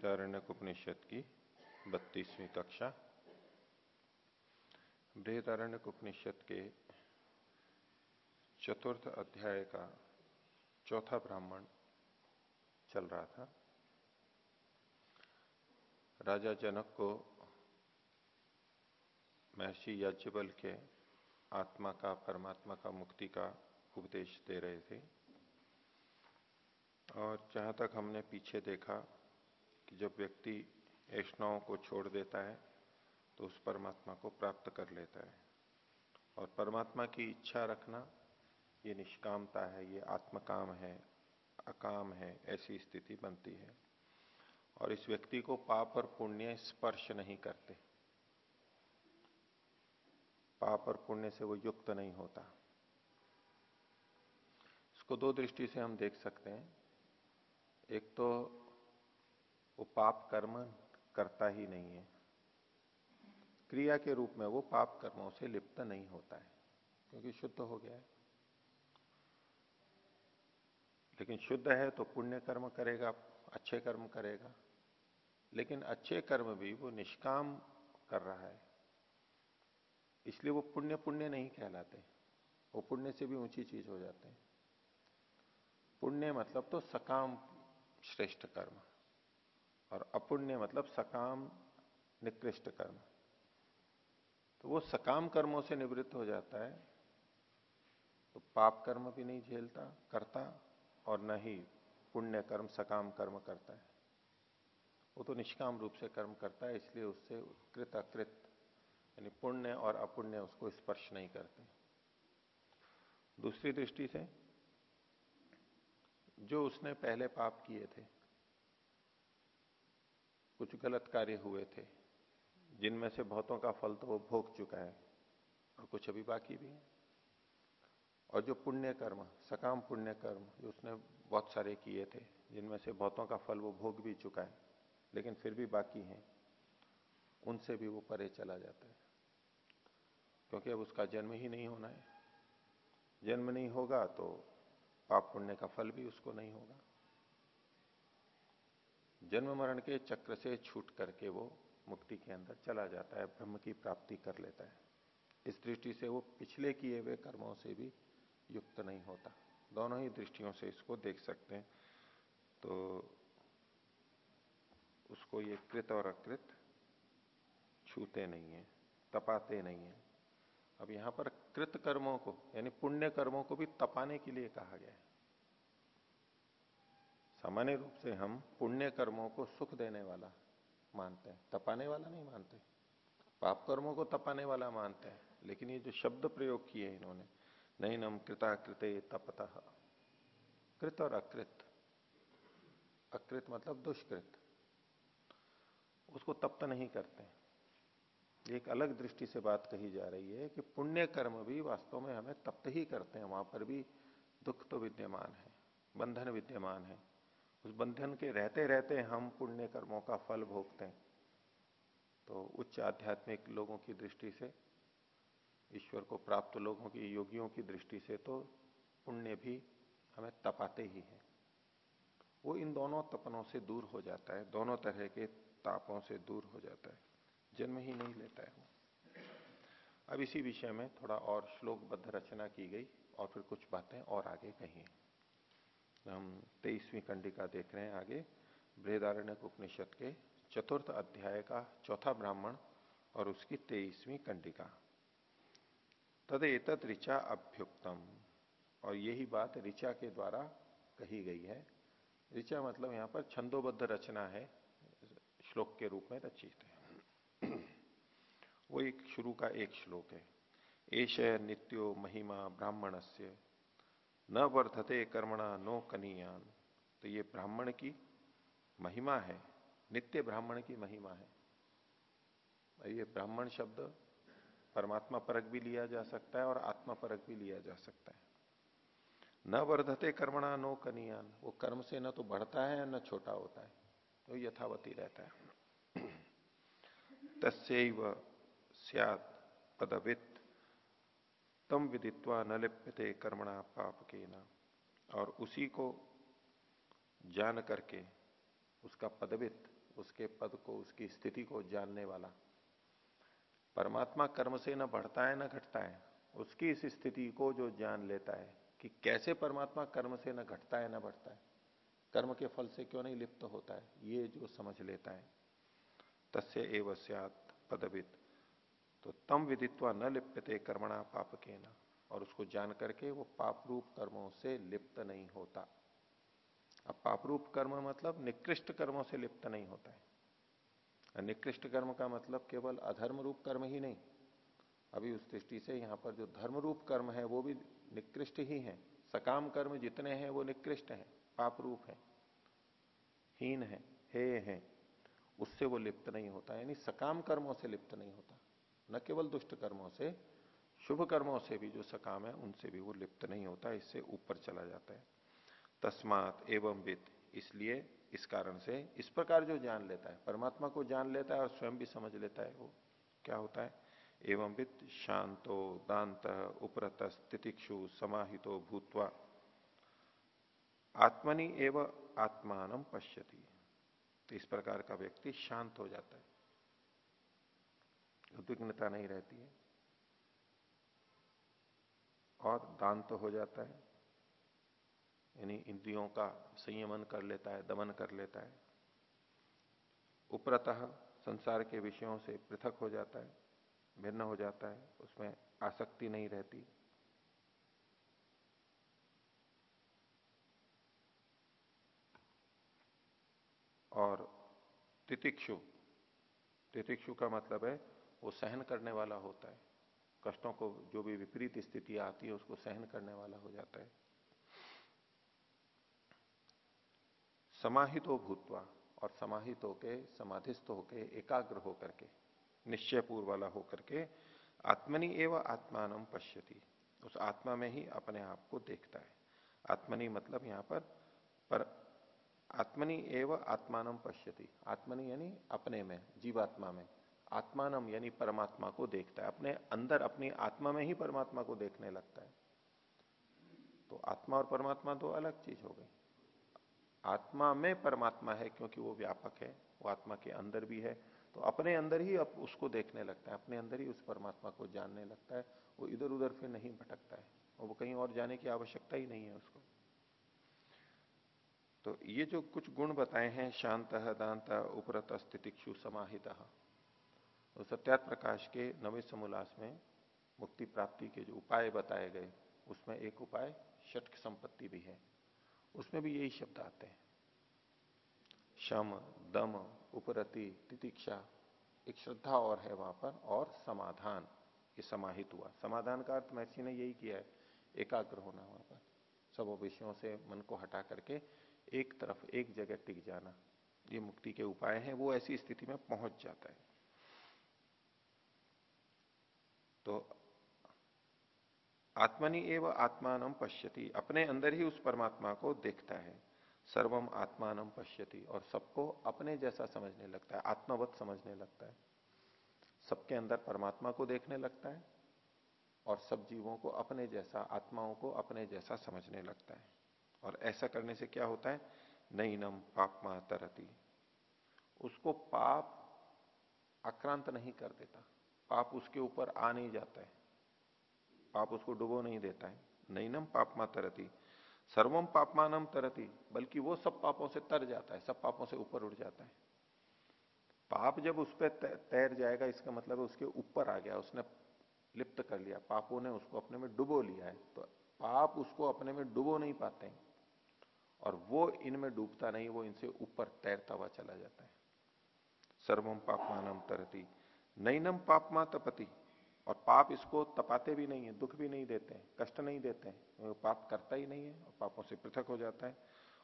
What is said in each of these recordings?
बृहदारण्य उपनिषद की बत्तीसवीं कक्षा। बृहदारण्य उपनिषद के चतुर्थ अध्याय का चौथा ब्राह्मण चल रहा था। राजा जनक को महर्षि याज्ञबल के आत्मा का, परमात्मा का मुक्ति का उपदेश दे रहे थे। और जहाँ तक हमने पीछे देखा कि जब व्यक्ति ऐष्णाओं को छोड़ देता है तो उस परमात्मा को प्राप्त कर लेता है। और परमात्मा की इच्छा रखना, ये निष्कामता है, ये आत्मकाम है, अकाम है, ऐसी स्थिति बनती है। और इस व्यक्ति को पाप और पुण्य स्पर्श नहीं करते। पाप और पुण्य से वो युक्त नहीं होता। इसको दो दृष्टि से हम देख सकते हैं। एक तो वो पाप कर्म करता ही नहीं है। क्रिया के रूप में वो पाप कर्मों से लिप्त नहीं होता है, क्योंकि शुद्ध हो गया है। लेकिन शुद्ध है तो पुण्य कर्म करेगा, अच्छे कर्म करेगा, लेकिन अच्छे कर्म भी वो निष्काम कर रहा है। इसलिए वो पुण्य पुण्य नहीं कहलाते, वो पुण्य से भी ऊँची चीज़ हो जाते हैं। पुण्य मतलब तो सकाम श्रेष्ठ कर्म। और अपुण्य मतलब सकाम, निकृष्ट कर्म। तो वो सकाम कर्मों से निवृत्त हो जाता है तो पाप कर्म भी नहीं झेलता, करता और न ही पुण्य कर्म, सकाम कर्म करता है। वो तो निष्काम रूप से कर्म करता है, इसलिए उससे कृत अकृत यानी पुण्य और अपुण्य उसको स्पर्श नहीं करते। दूसरी दृष्टि से, जो उसने पहले पाप किए थे कुछ गलत कार्य हुए थे, जिनमें से बहुतों का फल तो वो भोग चुका है और कुछ अभी बाकी भी है। और जो पुण्य कर्म सकाम पुण्य कर्म जो उसने बहुत सारे किए थे, जिनमें से बहुतों का फल वो भोग भी चुका है, लेकिन फिर भी बाकी हैं, उनसे भी वो परे चला जाता है। क्योंकि अब उसका जन्म ही नहीं होना है। जन्म नहीं होगा तो पाप पुण्य का फल भी उसको नहीं होगा। जन्म मरण के चक्र से छूट करके वो मुक्ति के अंदर चला जाता है, ब्रह्म की प्राप्ति कर लेता है। इस दृष्टि से वो पिछले किए हुए कर्मों से भी युक्त नहीं होता। दोनों ही दृष्टियों से इसको देख सकते हैं। तो उसको ये कृत और अकृत छूते नहीं है, तपाते नहीं है। अब यहाँ पर कृत कर्मों को, यानी पुण्य कर्मों को भी तपाने के लिए कहा गया है। सामान्य रूप से हम पुण्य कर्मों को सुख देने वाला मानते हैं। तपाने वाला नहीं मानते। पाप कर्मों को तपाने वाला मानते हैं। लेकिन ये जो शब्द प्रयोग किए इन्होंने नहीं नम कृता कृत तपत। कृत और अकृत। अकृत मतलब दुष्कृत। उसको तप्त नहीं करते एक अलग दृष्टि से बात कही जा रही है कि पुण्य कर्म भी वास्तव में हमें तप्त ही करते हैं। वहाँ पर भी दुख तो विद्यमान है, बंधन विद्यमान है। उस बंधन के रहते रहते हम पुण्य कर्मों का फल भोगते हैं। तो उच्च आध्यात्मिक लोगों की दृष्टि से, ईश्वर को प्राप्त लोगों की, योगियों की दृष्टि से तो पुण्य भी हमें तपाते ही है। वो इन दोनों तपनों से दूर हो जाता है, दोनों तरह के तापों से दूर हो जाता है। जन्म ही नहीं लेता है वो। अब इसी विषय में थोड़ा और श्लोकबद्ध रचना की गई और फिर कुछ बातें और आगे कही। हम तेईसवीं कंडिका देख रहे हैं आगे बृहदारण्य उपनिषद के चतुर्थ अध्याय का चौथा ब्राह्मण और उसकी तेईसवीं कंडिका तद ऋचा अभ्युक्तम, और यही बात ऋचा के द्वारा कही गई है। ऋचा मतलब यहाँ पर छंदोबद्ध रचना है, श्लोक के रूप में रचित है। वो एक शुरू का एक श्लोक है। एश नित्यो महिमा ब्राह्मण से न वर्धते कर्मणा नो कनियान। तो ये ब्राह्मण की महिमा है, नित्य ब्राह्मण की महिमा है। ये ब्राह्मण शब्द परमात्मा परक भी लिया जा सकता है और आत्मा परक भी लिया जा सकता है। न वर्धते कर्मणा नो कनियान। वो कर्म से न तो बढ़ता है, न छोटा होता है तो यथावती रहता है। तस्व सियात पदवित तम विदित्वा न लिप्यते कर्मणा पाप के न और उसी को जान करके, उसका पदवित, उसके पद को, उसकी स्थिति को जानने वाला। परमात्मा कर्म से न बढ़ता है, न घटता है। उसकी इस स्थिति को जो जान लेता है कि कैसे परमात्मा कर्म से न घटता है, न बढ़ता है। कर्म के फल से क्यों नहीं लिप्त होता है, ये जो समझ लेता है, तस्य एव पदवित। तो तम विदित्वा न लिप्यते कर्मणा पाप के न और उसको जान करके वो पाप रूप कर्मों से लिप्त नहीं होता। अब पापरूप कर्म मतलब निकृष्ट कर्मों से लिप्त नहीं होता है। निकृष्ट कर्म का मतलब केवल अधर्म रूप कर्म ही नहीं। अभी उस दृष्टि से यहाँ पर जो धर्म रूप कर्म है, वो भी निकृष्ट ही है। सकाम कर्म जितने हैं, वो निकृष्ट हैं। पाप रूप है। हीन है हे है। उससे वो लिप्त नहीं होता। यानी सकाम कर्मों से लिप्त नहीं होता। न केवल दुष्ट कर्मों से, शुभ कर्मों से भी जो सकाम है, उनसे भी वो लिप्त नहीं होता, इससे ऊपर चला जाता है। तस्मात एवं विद, इसलिए इस कारण से इस प्रकार जो जान लेता है, परमात्मा को जान लेता है और स्वयं भी समझ लेता है, वो क्या होता है? एवं वित्त शांतो दांत उपरत स्थितिक्षु समाहितो भूतवा, आत्मनि एवं आत्मान पश्यति। तो इस प्रकार का व्यक्ति शांत हो जाता है। उद्विग्नता नहीं रहती है। और दान तो हो जाता है। यानी इंद्रियों का संयमन कर लेता है, दमन कर लेता है। उपरतः संसार के विषयों से पृथक हो जाता है, भिन्न हो जाता है, उसमें आसक्ति नहीं रहती। और तितिक्षु तितिक्षु का मतलब है वो सहन करने वाला होता है। कष्टों को, जो भी विपरीत स्थिति आती है, उसको सहन करने वाला हो जाता है। समाहित हो भूतवा और समाहित होके, समाधिस्थ होके, एकाग्र होकर के निश्चय पूर्व वाला होकर के, आत्मनि एवं आत्मान पश्यति। उस आत्मा में ही अपने आप को देखता है। आत्मनि मतलब यहाँ पर पर आत्मनि एवं आत्मान पश्यति। आत्मनि यानी अपने में, जीवात्मा में। आत्मानम यानी परमात्मा को देखता है। अपने अंदर, अपनी आत्मा में ही परमात्मा को देखने लगता है। तो आत्मा और परमात्मा दो अलग चीज़ हो गई। आत्मा में परमात्मा है क्योंकि वो व्यापक है, वो आत्मा के अंदर भी है तो अपने अंदर ही अब उसको देखने लगता है। अपने अंदर ही उस परमात्मा को जानने लगता है, वो इधर उधर फिर नहीं भटकता है, और वो कहीं और जाने की आवश्यकता ही नहीं है उसको। तो ये जो कुछ गुण बताए हैं, शांत, दांत, उपरत, स्थितिक्षु, समाहित तो सत्यात प्रकाश के नवे समोल्लास में मुक्ति प्राप्ति के जो उपाय बताए गए, उसमें एक उपाय षटक संपत्ति भी है। उसमें भी यही शब्द आते हैं। शम, दम, उपरति, तितिक्षा, एक श्रद्धा और है वहाँ पर, और समाधान, ये समाहित हुआ। समाधान का अर्थ महर्षि ने यही किया है, एकाग्र होना वहाँ पर। सब विषयों से मन को हटा करके एक तरफ़ एक जगह टिक जाना, ये मुक्ति के उपाय हैं, वो ऐसी स्थिति में पहुँच जाता है। तो आत्मनि एवं आत्मान पश्यति। अपने अंदर ही उस परमात्मा को देखता है। सर्वम आत्मान पश्यति और सबको अपने जैसा समझने लगता है, आत्मवत समझने लगता है। सबके अंदर परमात्मा को देखने लगता है और सब जीवों को अपने जैसा, आत्माओं को अपने जैसा समझने लगता है। और ऐसा करने से क्या होता है? नई नम पाप तरती उसको पाप आक्रांत नहीं कर देता। पाप उसके ऊपर आ नहीं जाता है। पाप उसको डुबो नहीं देता है। नैनम पापमा तरती, सर्वम पापमानम तरती, बल्कि वो सब पापों से तर जाता है, सब पापों से ऊपर उठ जाता है। पाप जब उस पर तैर जाएगा, इसका मतलब है उसके ऊपर आ गया, उसने लिप्त कर लिया, पापों ने उसको अपने में डुबो लिया है तो पाप उसको अपने में डुबो नहीं पाते हैं। और वो इनमें डूबता नहीं, वो इनसे ऊपर तैरता हुआ चला जाता है। सर्वम पापमानम तरती नैनम पापमा तपति और पाप इसको तपाते भी नहीं है, दुख भी नहीं देते हैं, कष्ट नहीं देते हैं। पाप करता ही नहीं है और पापों से पृथक हो जाता है।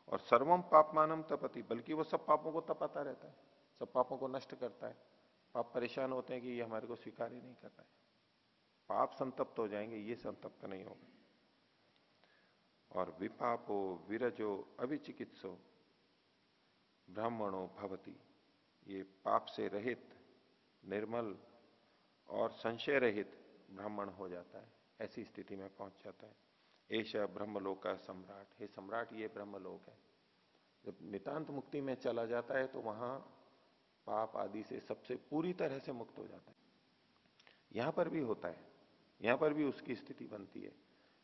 और सर्वम पापमानम तपति, बल्कि वो सब पापों को तपाता रहता है, सब पापों को नष्ट करता है। पाप परेशान होते हैं कि ये हमारे को स्वीकार ही नहीं कर रहा है। पाप संतप्त हो जाएँगे, ये संतप्त नहीं होगा। और विपापो विरजो अविचिकित्सो ब्राह्मणो भवती। ये पाप से रहित निर्मल और संशय रहित ब्राह्मण हो जाता है, ऐसी स्थिति में पहुँच जाता है। ऐसा ब्रह्मलोक का सम्राट, हे सम्राट, ये ब्रह्मलोक है। जब नितांत मुक्ति में चला जाता है तो वहाँ पाप आदि से सबसे पूरी तरह से मुक्त हो जाता है। यहाँ पर भी होता है, यहाँ पर भी उसकी स्थिति बनती है,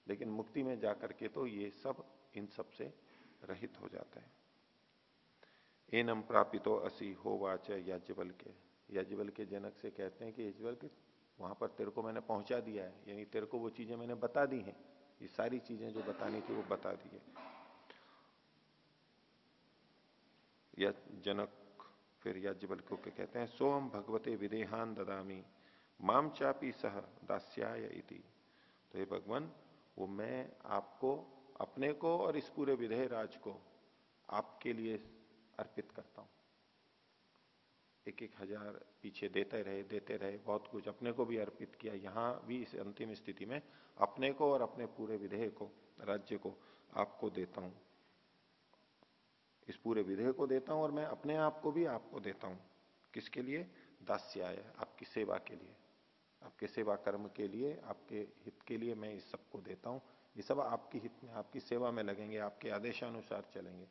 लेकिन मुक्ति में जाकर के तो ये सब इन सबसे रहित हो जाता है। एनम प्रापितो असी हो वाच याज्ञबल के याज्ञबल के जनक से कहते हैं कि यजबल के, वहाँ पर तेरे को मैंने पहुँचा दिया है। यानी तेरे को वो चीज़ें मैंने बता दी हैं। ये सारी चीज़ें जो बतानी थी वो बता दी है। या जनक फिर याज्ञबल को कहते हैं? सोम भगवते विदेहान ददामी, माम चापी सह दास्याय इति। तो ये भगवान, वो मैं आपको, अपने को और इस पूरे विधेय राज को आपके लिए अर्पित करता हूँ। एक एक हज़ार पीछे देते रहे देते रहे, बहुत कुछ अपने को भी अर्पित किया। यहाँ भी इस अंतिम स्थिति में अपने को और अपने पूरे विधेय को, राज्य को आपको देता हूँ। इस पूरे विधेय को देता हूँ और मैं अपने आप को भी आपको देता हूँ। किसके लिए? दास्याय, आपकी सेवा के लिए। आपके सेवा कर्म के लिए, आपके हित के लिए मैं इस सबको देता हूँ। ये सब आपके हित में, आपकी सेवा में लगेंगे, आपके आदेशानुसार चलेंगे।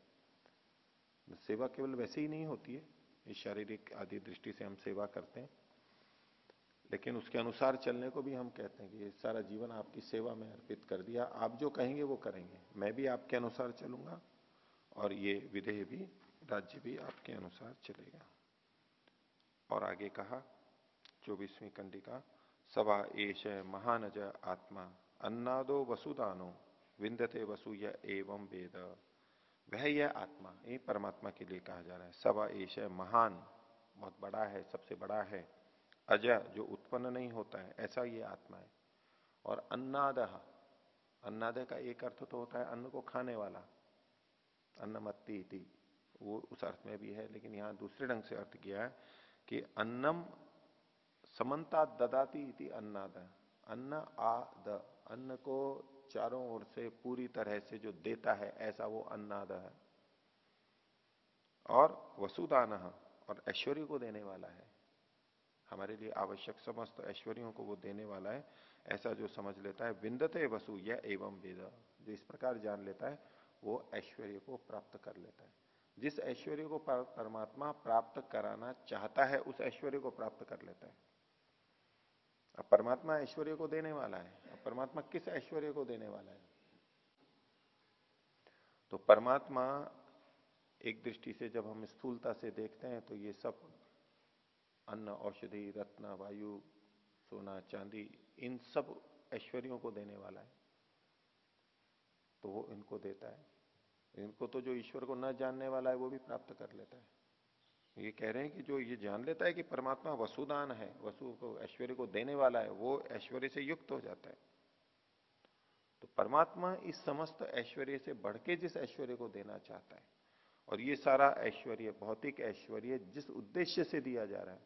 सेवा केवल वैसे ही नहीं होती है। इस शारीरिक आदि दृष्टि से हम सेवा करते हैं। लेकिन उसके अनुसार चलने को भी हम कहते हैं कि ये सारा जीवन आपकी सेवा में अर्पित कर दिया। आप जो कहेंगे वो करेंगे। मैं भी आपके अनुसार चलूँगा और ये विधेय भी, राज्य भी आपके अनुसार चलेगा। और आगे कहा, चौबीसवीं कंडिका, सवा एश महानज आत्मा, अन्नादो वसुदानो, विंदते वसुय एवं वेद। वह यह आत्मा, ये परमात्मा के लिए कहा जा रहा है। सवा एश महान, बहुत बड़ा है, सबसे बड़ा है। अज जो उत्पन्न नहीं होता है, ऐसा ये आत्मा है। और अन्नाद अन्नाद का एक अर्थ तो होता है अन्न को खाने वाला। अन्नमत्ती वो उस अर्थ में भी है, लेकिन यहाँ दूसरे ढंग से अर्थ किया है कि अन्नम समन्ता ददाती अन्नाद। अन्न आ द, अन्न को चारों ओर से पूरी तरह से जो देता है, ऐसा वो अन्नाद है। और वसुदान, और ऐश्वर्य को देने वाला है। हमारे लिए आवश्यक समस्त ऐश्वर्यों को वो देने वाला है। ऐसा जो समझ लेता है, विंदते वसु यह एवं वेद। जो इस प्रकार जान लेता है, वो ऐश्वर्य को प्राप्त कर लेता है। जिस ऐश्वर्य को परमात्मा प्राप्त कराना चाहता है, उस ऐश्वर्य को प्राप्त कर लेता है। अब परमात्मा ऐश्वर्य को देने वाला है। अब परमात्मा किस ऐश्वर्य को देने वाला है? तो परमात्मा एक दृष्टि से जब हम स्थूलता से देखते हैं तो ये सब अन्न, औषधि, रत्न, वायु, सोना, चांदी, इन सब ऐश्वर्यों को देने वाला है। तो वो इनको देता है। इनको तो जो ईश्वर को न जानने वाला है, वो भी प्राप्त कर लेता है। ये कह रहे हैं कि जो ये जान लेता है कि परमात्मा वसुदान है, वसु को, ऐश्वर्य को देने वाला है, वो ऐश्वर्य से युक्त हो जाता है। तो परमात्मा इस समस्त ऐश्वर्य से बढ़ के जिस ऐश्वर्य को देना चाहता है, और ये सारा ऐश्वर्य, भौतिक ऐश्वर्य जिस उद्देश्य से दिया जा रहा है,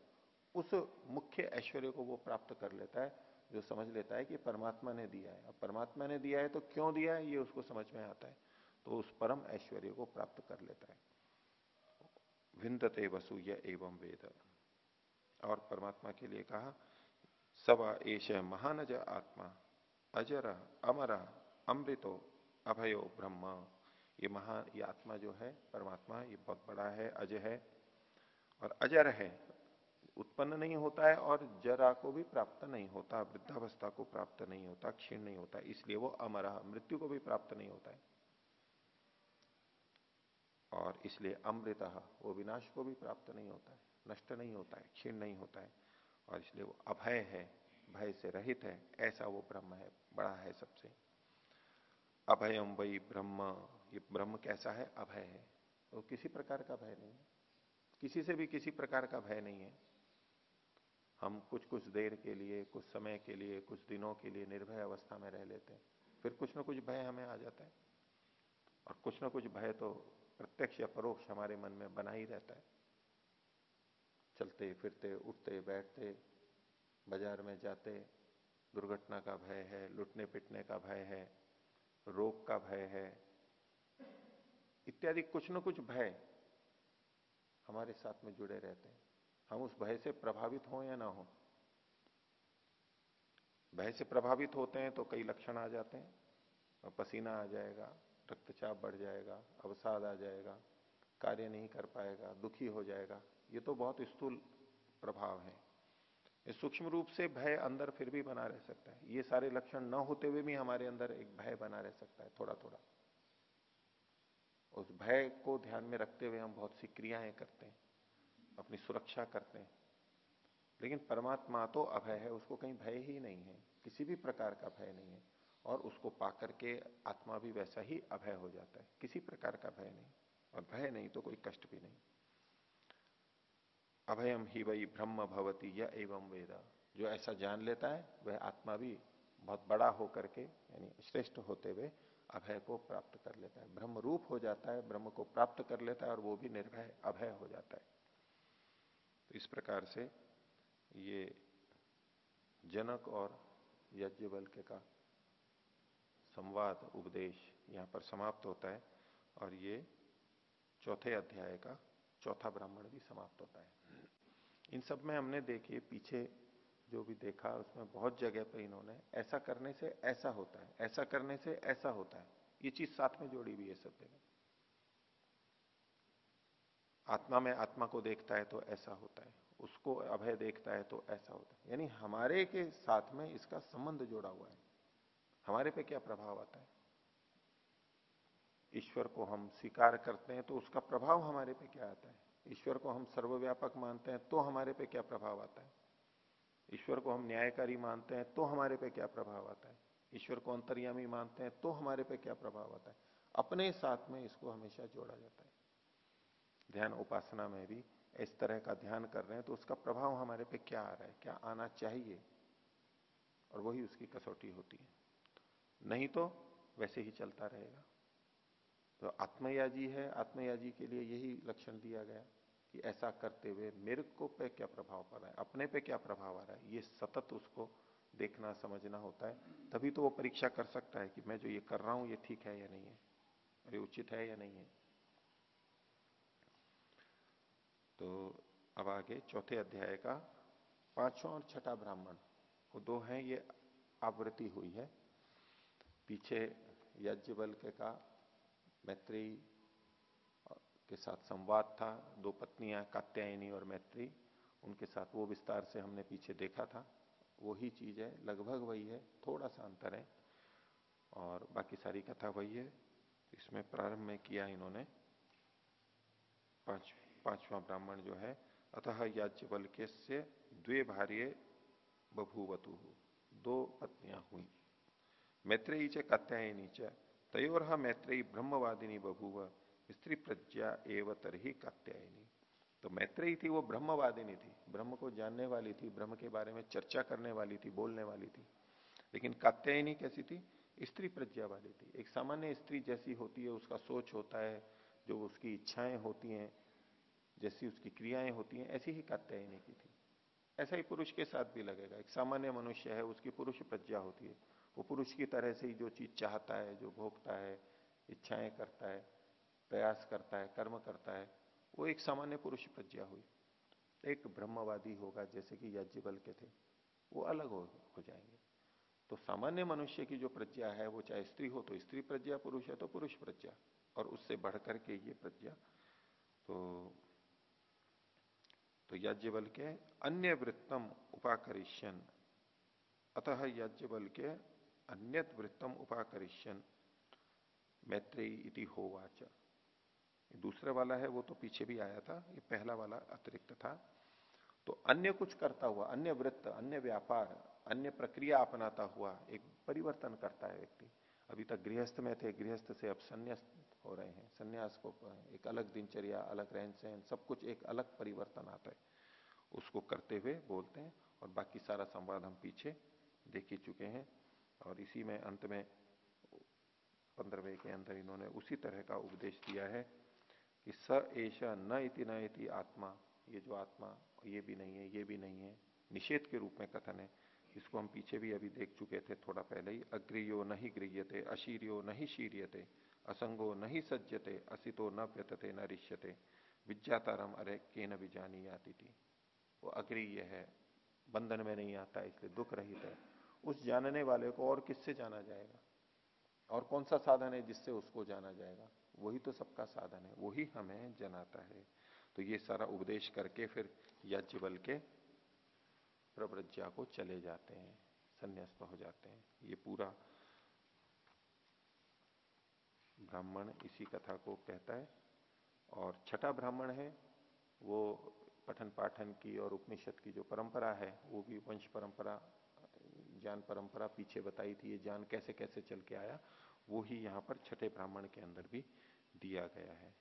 उस मुख्य ऐश्वर्य को वो प्राप्त कर लेता है, जो समझ लेता है कि परमात्मा ने दिया है। अब परमात्मा ने दिया है तो क्यों दिया है, ये उसको समझ में आता है। तो उस परम ऐश्वर्य को प्राप्त कर लेता है। विंदते वसूय एवं वेद। और परमात्मा के लिए कहा, सवा एश महानज आत्मा, अजर, अमर, अमृतो, अभयो ब्रह्म। ये महा, ये आत्मा जो है, परमात्मा, ये बहुत बड़ा है, अज है। और अजर है, उत्पन्न नहीं होता है और जरा को भी प्राप्त नहीं होता, वृद्धावस्था को प्राप्त नहीं होता, क्षीण नहीं होता, इसलिए वो अमर, मृत्यु को भी प्राप्त नहीं होता है। और इसलिए अमृत वो विनाश को भी प्राप्त नहीं होता है, नष्ट नहीं होता है, क्षीण नहीं होता है। और इसलिए वो अभय है, भय से रहित है, ऐसा वो ब्रह्म है, बड़ा है सबसे। अभयम वही ब्रह्म, ये ब्रह्म कैसा है? अभय है। वो किसी प्रकार का भय नहीं है। किसी से भी किसी प्रकार का भय नहीं है। हम कुछ कुछ देर के लिए, कुछ समय के लिए, कुछ दिनों के लिए निर्भय अवस्था में रह लेते हैं। फिर कुछ ना कुछ भय हमें आ जाता है। और कुछ ना कुछ भय तो प्रत्यक्ष या परोक्ष हमारे मन में बना ही रहता है। चलते, फिरते, उठते, बैठते, बाज़ार में जाते, दुर्घटना का भय है, लुटने पिटने का भय है, रोग का भय है, इत्यादि कुछ न कुछ भय हमारे साथ में जुड़े रहते हैं। हम उस भय से प्रभावित हो या ना हो? भय से प्रभावित होते हैं तो कई लक्षण आ जाते हैं पसीना आ जाएगा रक्तचाप बढ़ जाएगा, अवसाद आ जाएगा, कार्य नहीं कर पाएगा, दुखी हो जाएगा, ये तो बहुत स्थूल प्रभाव है। सूक्ष्म रूप से भय अंदर फिर भी बना रह सकता है। ये सारे लक्षण न होते हुए भी हमारे अंदर एक भय बना रह सकता है थोड़ा थोड़ा उस भय को ध्यान में रखते हुए हम बहुत सी क्रियाएँ करते हैं, अपनी सुरक्षा करते हैं। लेकिन परमात्मा तो अभय है, उसको कहीं भय ही नहीं है, किसी भी प्रकार का भय नहीं है। और उसको पा करके आत्मा भी वैसा ही अभय हो जाता है। किसी प्रकार का भय नहीं। और भय नहीं तो कोई कष्ट भी नहीं। अभयम ही वही ब्रह्म भवती या एवं वेदा। जो ऐसा जान लेता है, वह आत्मा भी बहुत बड़ा होकर के, यानी श्रेष्ठ होते हुए अभय को प्राप्त कर लेता है। ब्रह्म रूप हो जाता है, ब्रह्म को प्राप्त कर लेता है और वो भी निर्भय, अभय हो जाता है। तो इस प्रकार से ये जनक और यज्ञबल्क्य का संवाद, उपदेश यहाँ पर समाप्त होता है और ये चौथे अध्याय का चौथा ब्राह्मण भी समाप्त होता है। इन सब में हमने देखिए, पीछे जो भी देखा, उसमें बहुत जगह पर इन्होंने ऐसा करने से ऐसा होता है, ऐसा करने से ऐसा होता है। ये चीज़ साथ में जोड़ी हुई है सब जगह। आत्मा में आत्मा को देखता है तो ऐसा होता है, उसको अभय देखता है तो ऐसा होता है। यानी हमारे के साथ में इसका संबंध जोड़ा हुआ है। हमारे पे क्या प्रभाव आता है? ईश्वर को हम स्वीकार करते हैं तो उसका प्रभाव हमारे पे क्या आता है? ईश्वर को हम सर्वव्यापक मानते हैं तो हमारे पे क्या प्रभाव आता है? ईश्वर को हम न्यायकारी मानते हैं तो हमारे पे क्या प्रभाव आता है? ईश्वर को अंतर्यामी मानते हैं तो हमारे पे क्या प्रभाव आता है? अपने साथ में इसको हमेशा जोड़ा जाता है। ध्यान उपासना में भी इस तरह का ध्यान कर रहे हैं तो उसका प्रभाव हमारे पे क्या आ रहा है? क्या आना चाहिए? और वही उसकी कसौटी होती है। नहीं तो वैसे ही चलता रहेगा। तो आत्मयाजी है, आत्मयाजी के लिए यही लक्षण दिया गया कि ऐसा करते हुए मेरे को पे क्या प्रभाव पड़ रहा है, अपने पे क्या प्रभाव आ रहा है, ये सतत उसको देखना, समझना होता है। तभी तो वो परीक्षा कर सकता है कि मैं जो ये कर रहा हूँ, ये ठीक है या नहीं है ये उचित है या नहीं है। तो अब आगे चौथे अध्याय का पांचवा और छठा ब्राह्मण, वो दो हैं, ये आवृत्ति हुई है। पीछे यज्ञ बल के का मैत्री के साथ संवाद था। दो पत्नियाँ, कात्यायनी और मैत्री, उनके साथ वो विस्तार से हमने पीछे देखा था। वही चीज़ है, लगभग वही है थोड़ा सा अंतर है। और बाकी सारी कथा वही है। इसमें प्रारंभ में किया इन्होंने। पाँच, पांचवा ब्राह्मण जो है, अतः याज्ञवल्क्य से द्वे भार्य बभूवतु दो पत्नियाँ हुई। मैत्रेयी च कात्यायनी च, तयोर मैत्रेयी ब्रह्मवादिनी बभूव, स्त्री प्रज्ञा एवं तरही कात्यायनी। तो मैत्रेयी थी, वो ब्रह्मवादिनी थी, ब्रह्म को जानने वाली थी, ब्रह्म के बारे में चर्चा करने वाली थी, बोलने वाली थी। लेकिन कात्यायनी कैसी थी? स्त्री प्रज्ञा वाली थी। एक सामान्य स्त्री जैसी होती है, उसका सोच होता है, जो उसकी इच्छाएँ होती हैं, जैसी उसकी क्रियाएँ होती हैं, ऐसी ही कात्यायनी की थी। ऐसा ही पुरुष के साथ भी लगेगा। एक सामान्य मनुष्य है, उसकी पुरुष प्रज्ञा होती है। वो पुरुष की तरह से ही जो चीज़ चाहता है जो भोगता है इच्छाएँ करता है प्रयास करता है कर्म करता है वो एक सामान्य पुरुष प्रज्ञा हुई। एक ब्रह्मवादी होगा जैसे कि बल के थे वो अलग हो, हो जाएँगे। तो सामान्य मनुष्य की जो प्रज्ञा है वो चाहे स्त्री हो तो स्त्री प्रज्ञा पुरुष है तो पुरुष प्रज्ञा और उससे बढ़कर के ये प्रज्ञा। तो तो बल के अन्य वृत्तम उपाकरिष्यन। अतः बल के अन्यत वृत्तम उपाकरिष्यन। मैत्रेयी इति होवाच दूसरे वाला है, वो तो पीछे भी आया था, ये पहला वाला अतिरिक्त था। तो अन्य कुछ करता हुआ, अन्य वृत्त, अन्य व्यापार, अन्य प्रक्रिया अपनाता हुआ, एक परिवर्तन करता है व्यक्ति। अभी तक गृहस्थ में थे, गृहस्थ से अब संन्यास हो रहे हैं। संन्यास को, एक अलग दिनचर्या, अलग रहन सहन, सब कुछ एक अलग परिवर्तन आता है। उसको करते हुए बोलते हैं, और बाकी सारा संवाद हम पीछे देख ही चुके हैं। और इसी में अंत में पंद्रहवें के अंदर इन्होंने उसी तरह का उपदेश दिया है कि स ऐसा न इति न इति आत्मा, ये जो आत्मा, ये भी नहीं है, ये भी नहीं है, निषेध के रूप में कथन है। इसको हम पीछे भी अभी देख चुके थे थोड़ा पहले ही। अग्रियो नहीं गृह्यते अशीरियो नहीं शीरियते, असंगो नहीं सज्जते, असितो न व्यतते, न रिश्यते विज्ञातारम अरे के न जानी आती थी वो अग्रिय है, बंधन में नहीं आता, इसलिए दुख रहित है। उस जानने वाले को और किससे जाना जाएगा? और कौन सा साधन है जिससे उसको जाना जाएगा? वही तो सबका साधन है, वही हमें जनाता है। तो ये सारा उपदेश करके फिर याज्ञबल के प्रव्रज्ञा को चले जाते हैं, संन्यास्त हो जाते हैं। ये पूरा ब्राह्मण इसी कथा को कहता है। और छठा ब्राह्मण है, वो पठन पाठन की और उपनिषद की जो परंपरा है, वो भी वंश परंपरा ज्ञान परंपरा पीछे बताई थी, ये ज्ञान कैसे कैसे चल के आया, वो ही यहाँ पर छठे ब्राह्मण के अंदर भी दिया गया है।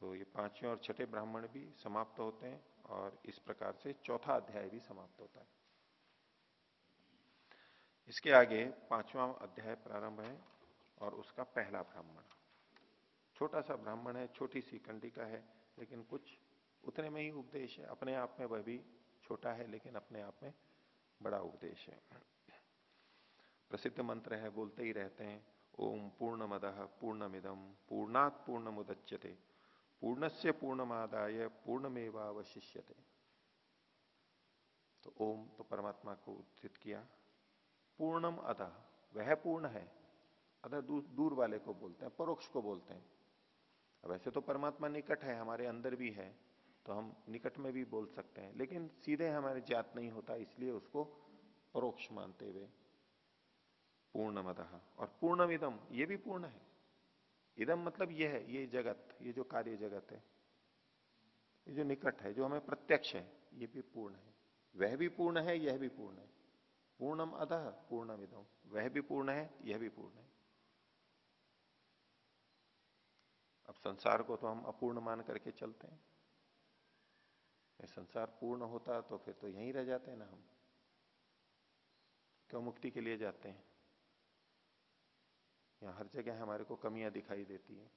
तो ये पाँचवें और छठे ब्राह्मण भी समाप्त होते हैं और इस प्रकार से चौथा अध्याय भी समाप्त होता है। इसके आगे पांचवा अध्याय प्रारंभ है और उसका पहला ब्राह्मण। छोटा सा ब्राह्मण है, छोटी सी कंडिका है, लेकिन कुछ उतने में ही उपदेश है। अपने आप में वह भी छोटा है, लेकिन अपने आप में बड़ा उपदेश है। प्रसिद्ध मंत्र है बोलते ही रहते हैं ओम पूर्ण मद पूर्णमिदम पूर्णात पूर्ण मुदच्यते पूर्णस्य पूर्णमादाय पूर्णमेवावशिष्यते। तो ओम तो परमात्मा को उद्धित किया पूर्णम अतः वह पूर्ण है अतः दूर, दूर वाले को बोलते हैं परोक्ष को बोलते हैं। वैसे तो परमात्मा निकट है हमारे अंदर भी है तो हम निकट में भी बोल सकते हैं। लेकिन सीधे हमारे जात नहीं होता, इसलिए उसको परोक्ष मानते हुए पूर्ण मदह और पूर्णमिदम ये भी पूर्ण है। इदम मतलब ये है, ये जगत, ये जो कार्य जगत है, ये जो निकट है, जो हमें प्रत्यक्ष है, ये भी पूर्ण है। वह भी पूर्ण है, यह भी पूर्ण है। पूर्णम अतः पूर्णम इदम वह भी पूर्ण है, यह भी पूर्ण है। अब संसार को तो हम अपूर्ण मान करके चलते हैं। संसार पूर्ण होता तो फिर तो यहीं रह जाते हैं ना हम। क्यों मुक्ति के लिए जाते हैं? यहाँ हर जगह हमारे को कमियाँ दिखाई देती है।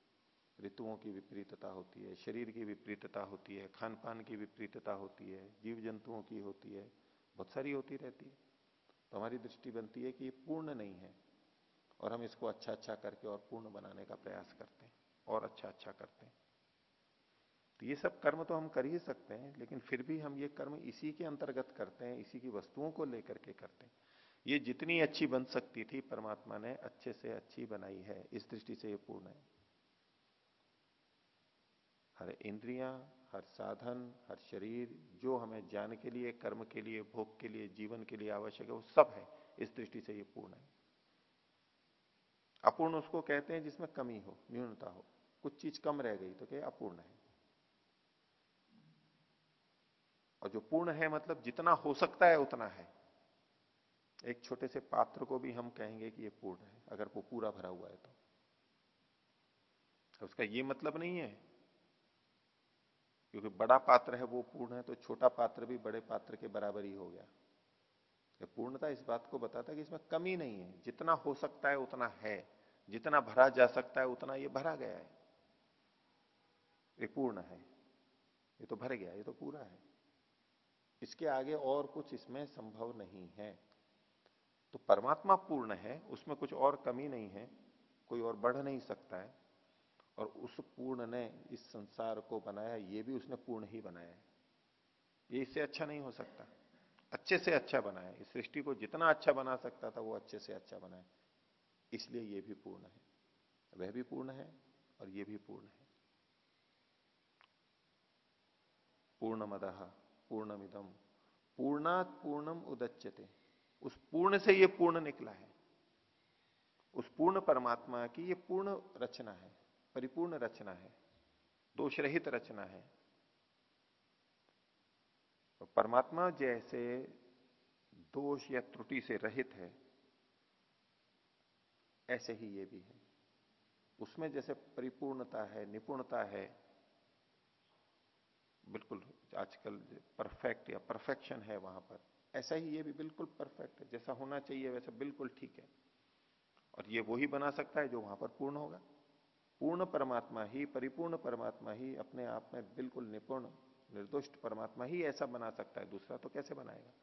ऋतुओं की विपरीतता होती है, शरीर की विपरीतता होती है खान पान की विपरीतता होती है जीव जंतुओं की होती है, बहुत सारी होती रहती है। तो हमारी दृष्टि बनती है कि ये पूर्ण नहीं है और हम इसको अच्छा अच्छा करके और पूर्ण बनाने का प्रयास करते हैं और अच्छा अच्छा करते हैं। तो ये सब कर्म तो हम कर ही सकते हैं, लेकिन फिर भी हम ये कर्म इसी के अंतर्गत करते हैं, इसी की वस्तुओं को लेकर के करते हैं। ये जितनी अच्छी बन सकती थी, परमात्मा ने अच्छे से अच्छी बनाई है, इस दृष्टि से ये पूर्ण है। हर इंद्रिया, हर साधन, हर शरीर, जो हमें ज्ञान के लिए, कर्म के लिए, भोग के लिए, जीवन के लिए आवश्यक है, वो सब है, इस दृष्टि से ये पूर्ण है। अपूर्ण उसको कहते हैं जिसमें कमी हो, न्यूनता हो, कुछ चीज़ कम रह गई तो क्या अपूर्ण है। और जो पूर्ण है मतलब जितना हो सकता है उतना है। एक छोटे से पात्र को भी हम कहेंगे कि ये पूर्ण है, अगर वो पूरा भरा हुआ है तो। उसका ये मतलब नहीं है, क्योंकि बड़ा पात्र है वो पूर्ण है तो छोटा पात्र भी बड़े पात्र के बराबर ही हो गया। ये पूर्णता इस बात को बताता है कि इसमें कमी नहीं है, जितना हो सकता है उतना है, जितना भरा जा सकता है उतना ये भरा गया है। ये पूर्ण है, ये तो भर गया, ये तो पूरा है। इसके आगे और कुछ इसमें संभव नहीं है। तो परमात्मा पूर्ण है, उसमें कुछ और कमी नहीं है, कोई और बढ़ नहीं सकता है, और उस पूर्ण ने इस संसार को बनाया, ये भी उसने पूर्ण ही बनाया है। ये इससे अच्छा नहीं हो सकता। अच्छे से अच्छा बनाया इस सृष्टि को जितना अच्छा बना सकता था, वो अच्छे से अच्छा बनाया इसलिए ये भी पूर्ण है। वह भी पूर्ण है और ये भी पूर्ण है। पूर्ण मदह पूर्णमिदम पूर्णात पूर्णम उदच्यते। उस पूर्ण से ये पूर्ण निकला है। उस पूर्ण परमात्मा की ये पूर्ण रचना है। परिपूर्ण रचना है। दोष रहित रचना है। तो परमात्मा जैसे दोष या त्रुटि से रहित है, ऐसे ही ये भी है। उसमें जैसे परिपूर्णता है निपुणता है, बिल्कुल आजकल परफेक्ट या परफेक्शन है वहाँ पर। ऐसा ही ये भी बिल्कुल परफेक्ट है। जैसा होना चाहिए वैसा बिल्कुल ठीक है। और ये वही बना सकता है जो वहाँ पर पूर्ण होगा। पूर्ण परमात्मा ही, परिपूर्ण परमात्मा ही अपने आप में बिल्कुल निपुण, निर्दुष्ट परमात्मा ही ऐसा बना सकता है। दूसरा तो कैसे बनाएगा?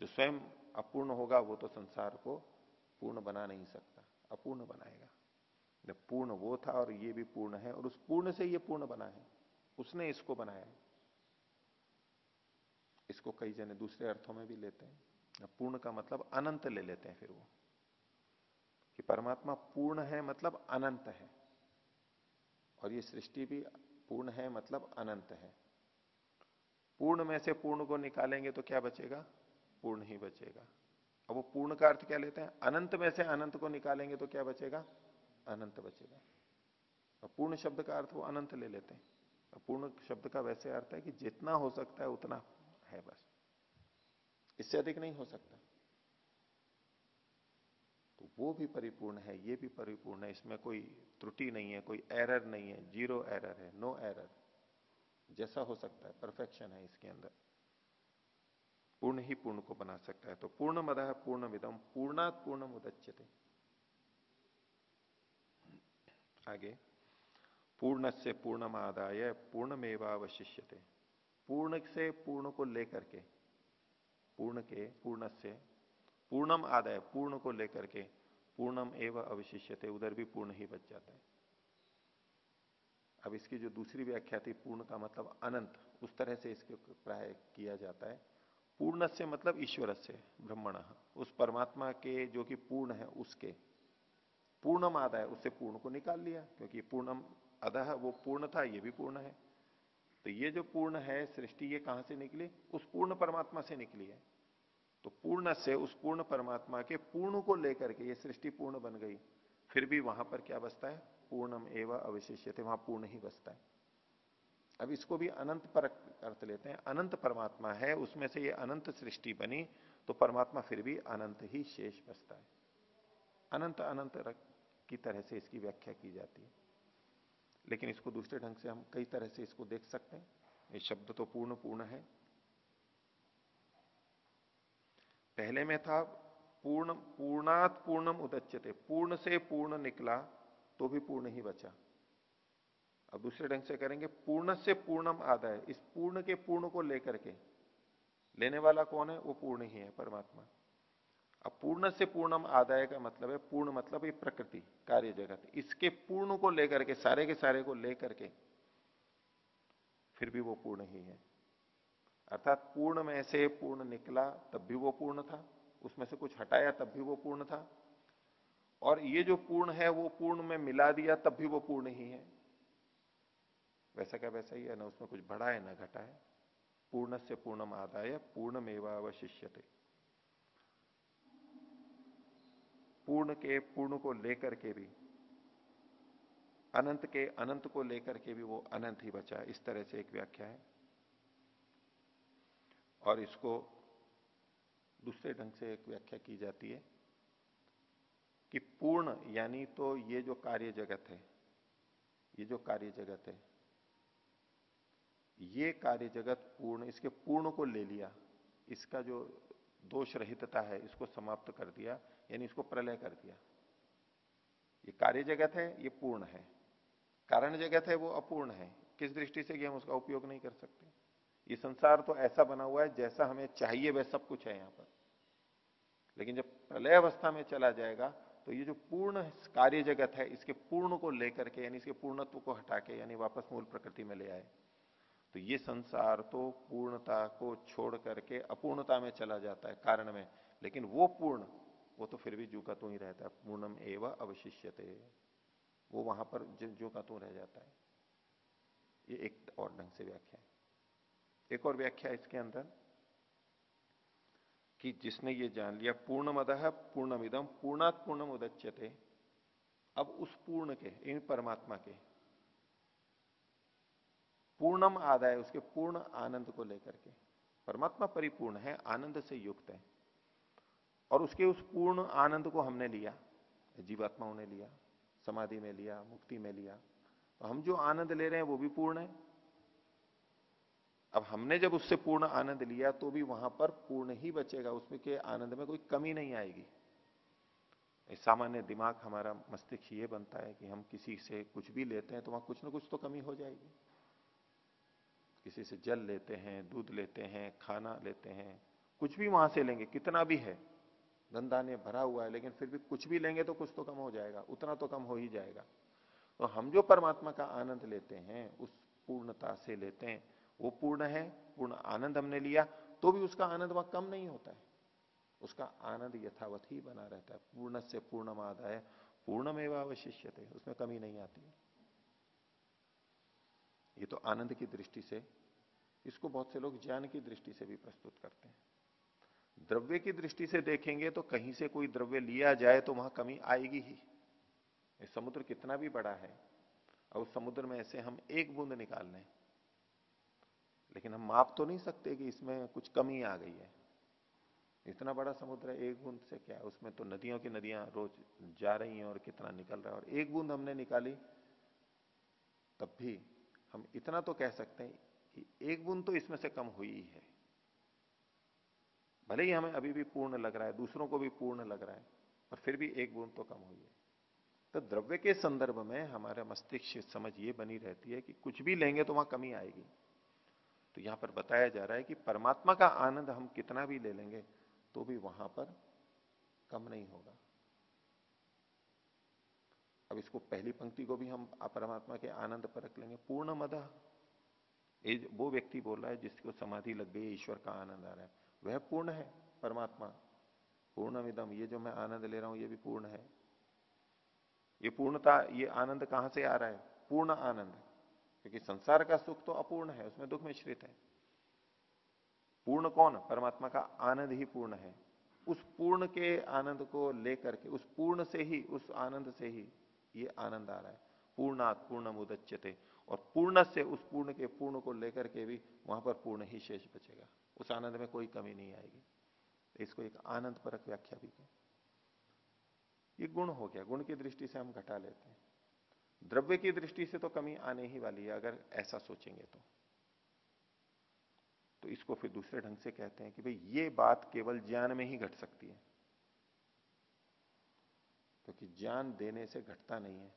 जो स्वयं अपूर्ण होगा वो तो संसार को पूर्ण बना नहीं सकता। अपूर्ण बनाएगा। जब पूर्ण वो था और ये भी पूर्ण है और उस पूर्ण से ये पूर्ण बना है, उसने इसको बनाया है। इसको कई जने दूसरे अर्थों में भी लेते हैं। पूर्ण का मतलब अनंत ले लेते हैं फिर वो। कि परमात्मा पूर्ण है मतलब अनंत है। और ये सृष्टि भी पूर्ण है मतलब अनंत है। पूर्ण में से पूर्ण को निकालेंगे तो क्या बचेगा? पूर्ण ही बचेगा। अब वो पूर्ण का अर्थ क्या लेते हैं? अनंत में से अनंत को निकालेंगे तो क्या बचेगा? अनंत बचेगा। और पूर्ण शब्द का अर्थ वो अनंत ले लेते हैं। पूर्ण शब्द का वैसे अर्थ है कि जितना हो सकता है उतना है बस। इससे अधिक नहीं हो सकता। तो वो भी परिपूर्ण है, ये भी परिपूर्ण है, इसमें कोई त्रुटि नहीं है, कोई एरर नहीं है ज़ीरो एरर है नो एरर जैसा हो सकता है परफेक्शन है इसके अंदर। पूर्ण ही पूर्ण को बना सकता है। तो पूर्ण मद पूर्ण विदम, पूर्णात पूर्ण मुदच्यते आगे। पूर्ण से पूर्णमादाय पूर्णमेवावशिष्यते। पूर्ण से पूर्ण को लेकर के, पूर्ण के, पूर्ण से, पूर्णम आदाय, पूर्ण को लेकर के, पूर्णम एवं अवशिष्यते, उधर भी पूर्ण ही बच जाता है। अब इसकी जो दूसरी व्याख्या थी, पूर्ण का मतलब अनंत, उस तरह से इसके प्राय किया जाता है। पूर्ण से मतलब ईश्वर से, ब्रह्मण, उस परमात्मा के जो कि पूर्ण है, उसके। पूर्णम आदा है उससे पूर्ण को निकाल लिया, क्योंकि पूर्णम अदह वो पूर्ण था, ये भी पूर्ण है। तो ये जो पूर्ण है, सृष्टि ये कहाँ से निकली? उस पूर्ण परमात्मा से निकली है। तो पूर्ण से उस पूर्ण परमात्मा के पूर्ण को लेकर के ये सृष्टि पूर्ण बन गई। फिर भी वहाँ पर क्या बसता है? पूर्णम एवं अविशेष्य थे वहाँ पूर्ण ही बसता है। अब इसको भी अनंत पर अर्थ लेते हैं। अनंत परमात्मा है, उसमें से ये अनंत सृष्टि बनी तो परमात्मा फिर भी अनंत ही शेष बसता है। अनंत अनंत की तरह से इसकी व्याख्या की जाती है। लेकिन इसको दूसरे ढंग से हम कई तरह से इसको देख सकते हैं। ये शब्द तो पूर्ण पूर्ण है। पहले में था पूर्ण, पूर्णात पूर्णम उदच्यते। पूर्ण से पूर्ण निकला तो भी पूर्ण ही बचा। अब दूसरे ढंग से करेंगे, पूर्ण से पूर्णम आदाय। इस पूर्ण के पूर्ण को लेकर के लेने वाला कौन है? वो पूर्ण ही है, परमात्मा। अब पूर्ण से पूर्णम आदाय का मतलब है पूर्ण मतलब ये प्रकृति, कार्य जगत। इसके पूर्ण को लेकर के, सारे के सारे को लेकर के फिर भी वो पूर्ण ही है। अर्थात पूर्ण में से पूर्ण निकला, तब भी वो पूर्ण था। उसमें से कुछ हटाया, तब भी वो पूर्ण था। और ये जो पूर्ण है, वो पूर्ण में मिला दिया, तब भी वो पूर्ण ही है। वैसा क्या वैसा ही है, ना उसमें कुछ बढ़ा है, ना घटा है। पूर्ण से पूर्णम आदाय पूर्ण मेवावशिष्यते पूर्ण के पूर्ण को लेकर के भी, अनंत के अनंत को लेकर के भी वो अनंत ही बचा इस तरह से एक व्याख्या है। और इसको दूसरे ढंग से एक व्याख्या की जाती है कि पूर्ण यानी तो ये जो कार्य जगत है, ये जो कार्य जगत है, ये कार्य जगत पूर्ण, इसके पूर्ण को ले लिया, इसका जो दोष रहितता है, इसको समाप्त कर दिया, यानी इसको प्रलय कर दिया। ये कार्य जगत है, ये पूर्ण है। कारण जगत है, वो अपूर्ण है। किस दृष्टि से कि हम उसका उपयोग नहीं कर सकते? ये संसार तो ऐसा बना हुआ है, जैसा हमें चाहिए वह सब कुछ है यहाँ पर। लेकिन जब प्रलय अवस्था में चला जाएगा तो ये जो पूर्ण कार्य जगत है, इसके पूर्ण को लेकर के, यानी इसके पूर्णत्व को हटा के, यानी वापस मूल प्रकृति में ले आए। तो ये संसार तो पूर्णता को छोड़ करके अपूर्णता में चला जाता है, कारण में। लेकिन वो पूर्ण, वो तो फिर भी जू का तू ही रहता है, पूर्णम एवं अवशिष्यते। वो वहाँ पर जो का तू रह जाता है। ये एक और ढंग से व्याख्या है। एक और व्याख्या इसके अंदर, कि जिसने ये जान लिया पूर्ण मद पूर्णमिदम पूर्णात पूर्णम उदच्यते अब उस पूर्ण के, इन परमात्मा के पूर्णम आदाय, उसके पूर्ण आनंद को लेकर के। परमात्मा परिपूर्ण है, आनंद से युक्त है। और उसके उस पूर्ण आनंद को हमने लिया जीवात्माओं ने लिया, समाधि में लिया, मुक्ति में लिया। तो हम जो आनंद ले रहे हैं, वो भी पूर्ण है। अब हमने जब उससे पूर्ण आनंद लिया तो भी वहाँ पर पूर्ण ही बचेगा, उसमें के आनंद में कोई कमी नहीं आएगी। सामान्य दिमाग हमारा मस्तिष्क ये बनता है कि हम किसी से कुछ भी लेते हैं तो वहाँ कुछ ना कुछ तो कमी हो जाएगी। किसी से जल लेते हैं, दूध लेते हैं, खाना लेते हैं, कुछ भी वहाँ से लेंगे, कितना भी है, धंधा ने भरा हुआ है, लेकिन फिर भी कुछ भी लेंगे तो कुछ तो कम हो जाएगा, उतना तो कम हो ही जाएगा। तो हम जो परमात्मा का आनंद लेते हैं, उस पूर्णता से लेते हैं, वो पूर्ण है, पूर्ण आनंद हमने लिया तो भी उसका आनंद वहाँ कम नहीं होता है। उसका आनंद यथावत ही बना रहता है, पूर्ण से पूर्णमाद है पूर्णमेव अवशिष्य उसमें कमी नहीं आती। है ये तो आनंद की दृष्टि से, इसको बहुत से लोग ज्ञान की दृष्टि से भी प्रस्तुत करते हैं। द्रव्य की दृष्टि से देखेंगे तो कहीं से कोई द्रव्य लिया जाए तो वहाँ कमी आएगी ही। समुद्र कितना भी बड़ा है, और उस समुद्र में ऐसे हम एक बूंद निकाल लें। लेकिन हम माप तो नहीं सकते कि इसमें कुछ कमी आ गई है। इतना बड़ा समुद्र है एक बूंद से क्या? है उसमें तो नदियों की नदियाँ रोज जा रही हैं और कितना निकल रहा है। और एक बूंद हमने निकाली, तब भी हम इतना तो कह सकते हैं कि एक बूंद तो इसमें से कम हुई है भले ही हमें अभी भी पूर्ण लग रहा है, दूसरों को भी पूर्ण लग रहा है, पर फिर भी एक बूंद तो कम हुई है। तो द्रव्य के संदर्भ में हमारे मस्तिष्क समझ ये बनी रहती है कि कुछ भी लेंगे तो वहाँ कमी आएगी। तो यहाँ पर बताया जा रहा है कि परमात्मा का आनंद हम कितना भी ले लेंगे तो भी वहाँ पर कम नहीं होगा। अब इसको पहली पंक्ति को भी हम परमात्मा के आनंद पर रख लेंगे। पूर्ण मद वो व्यक्ति बोल रहा है जिसको समाधि लग गई ईश्वर का आनंद आ रहा है। वह पूर्ण है, परमात्मा। पूर्णमिदम, ये जो मैं आनंद ले रहा हूँ, ये भी पूर्ण है। ये पूर्णता, ये आनंद कहाँ से आ रहा है? पूर्ण आनंद। क्योंकि संसार का सुख तो अपूर्ण है, उसमें दुख मिश्रित है। पूर्ण कौन? परमात्मा का आनंद ही पूर्ण है। उस पूर्ण के आनंद को लेकर के, उस पूर्ण से ही, उस आनंद से ही ये आनंद आ रहा है। पूर्णात पूर्ण मुदच्यते और पूर्ण से उस पूर्ण के पूर्ण को लेकर के भी वहाँ पर पूर्ण ही शेष बचेगा। उस आनंद में कोई कमी नहीं आएगी। इसको एक आनंद परक व्याख्या भी कहें। ये गुण हो गया। गुण की दृष्टि से हम घटा लेते हैं। द्रव्य की दृष्टि से तो कमी आने ही वाली है, अगर ऐसा सोचेंगे तो। तो इसको फिर दूसरे ढंग से कहते हैं कि भाई, ये बात केवल ज्ञान में ही घट सकती है। क्योंकि ज्ञान देने से घटता नहीं है।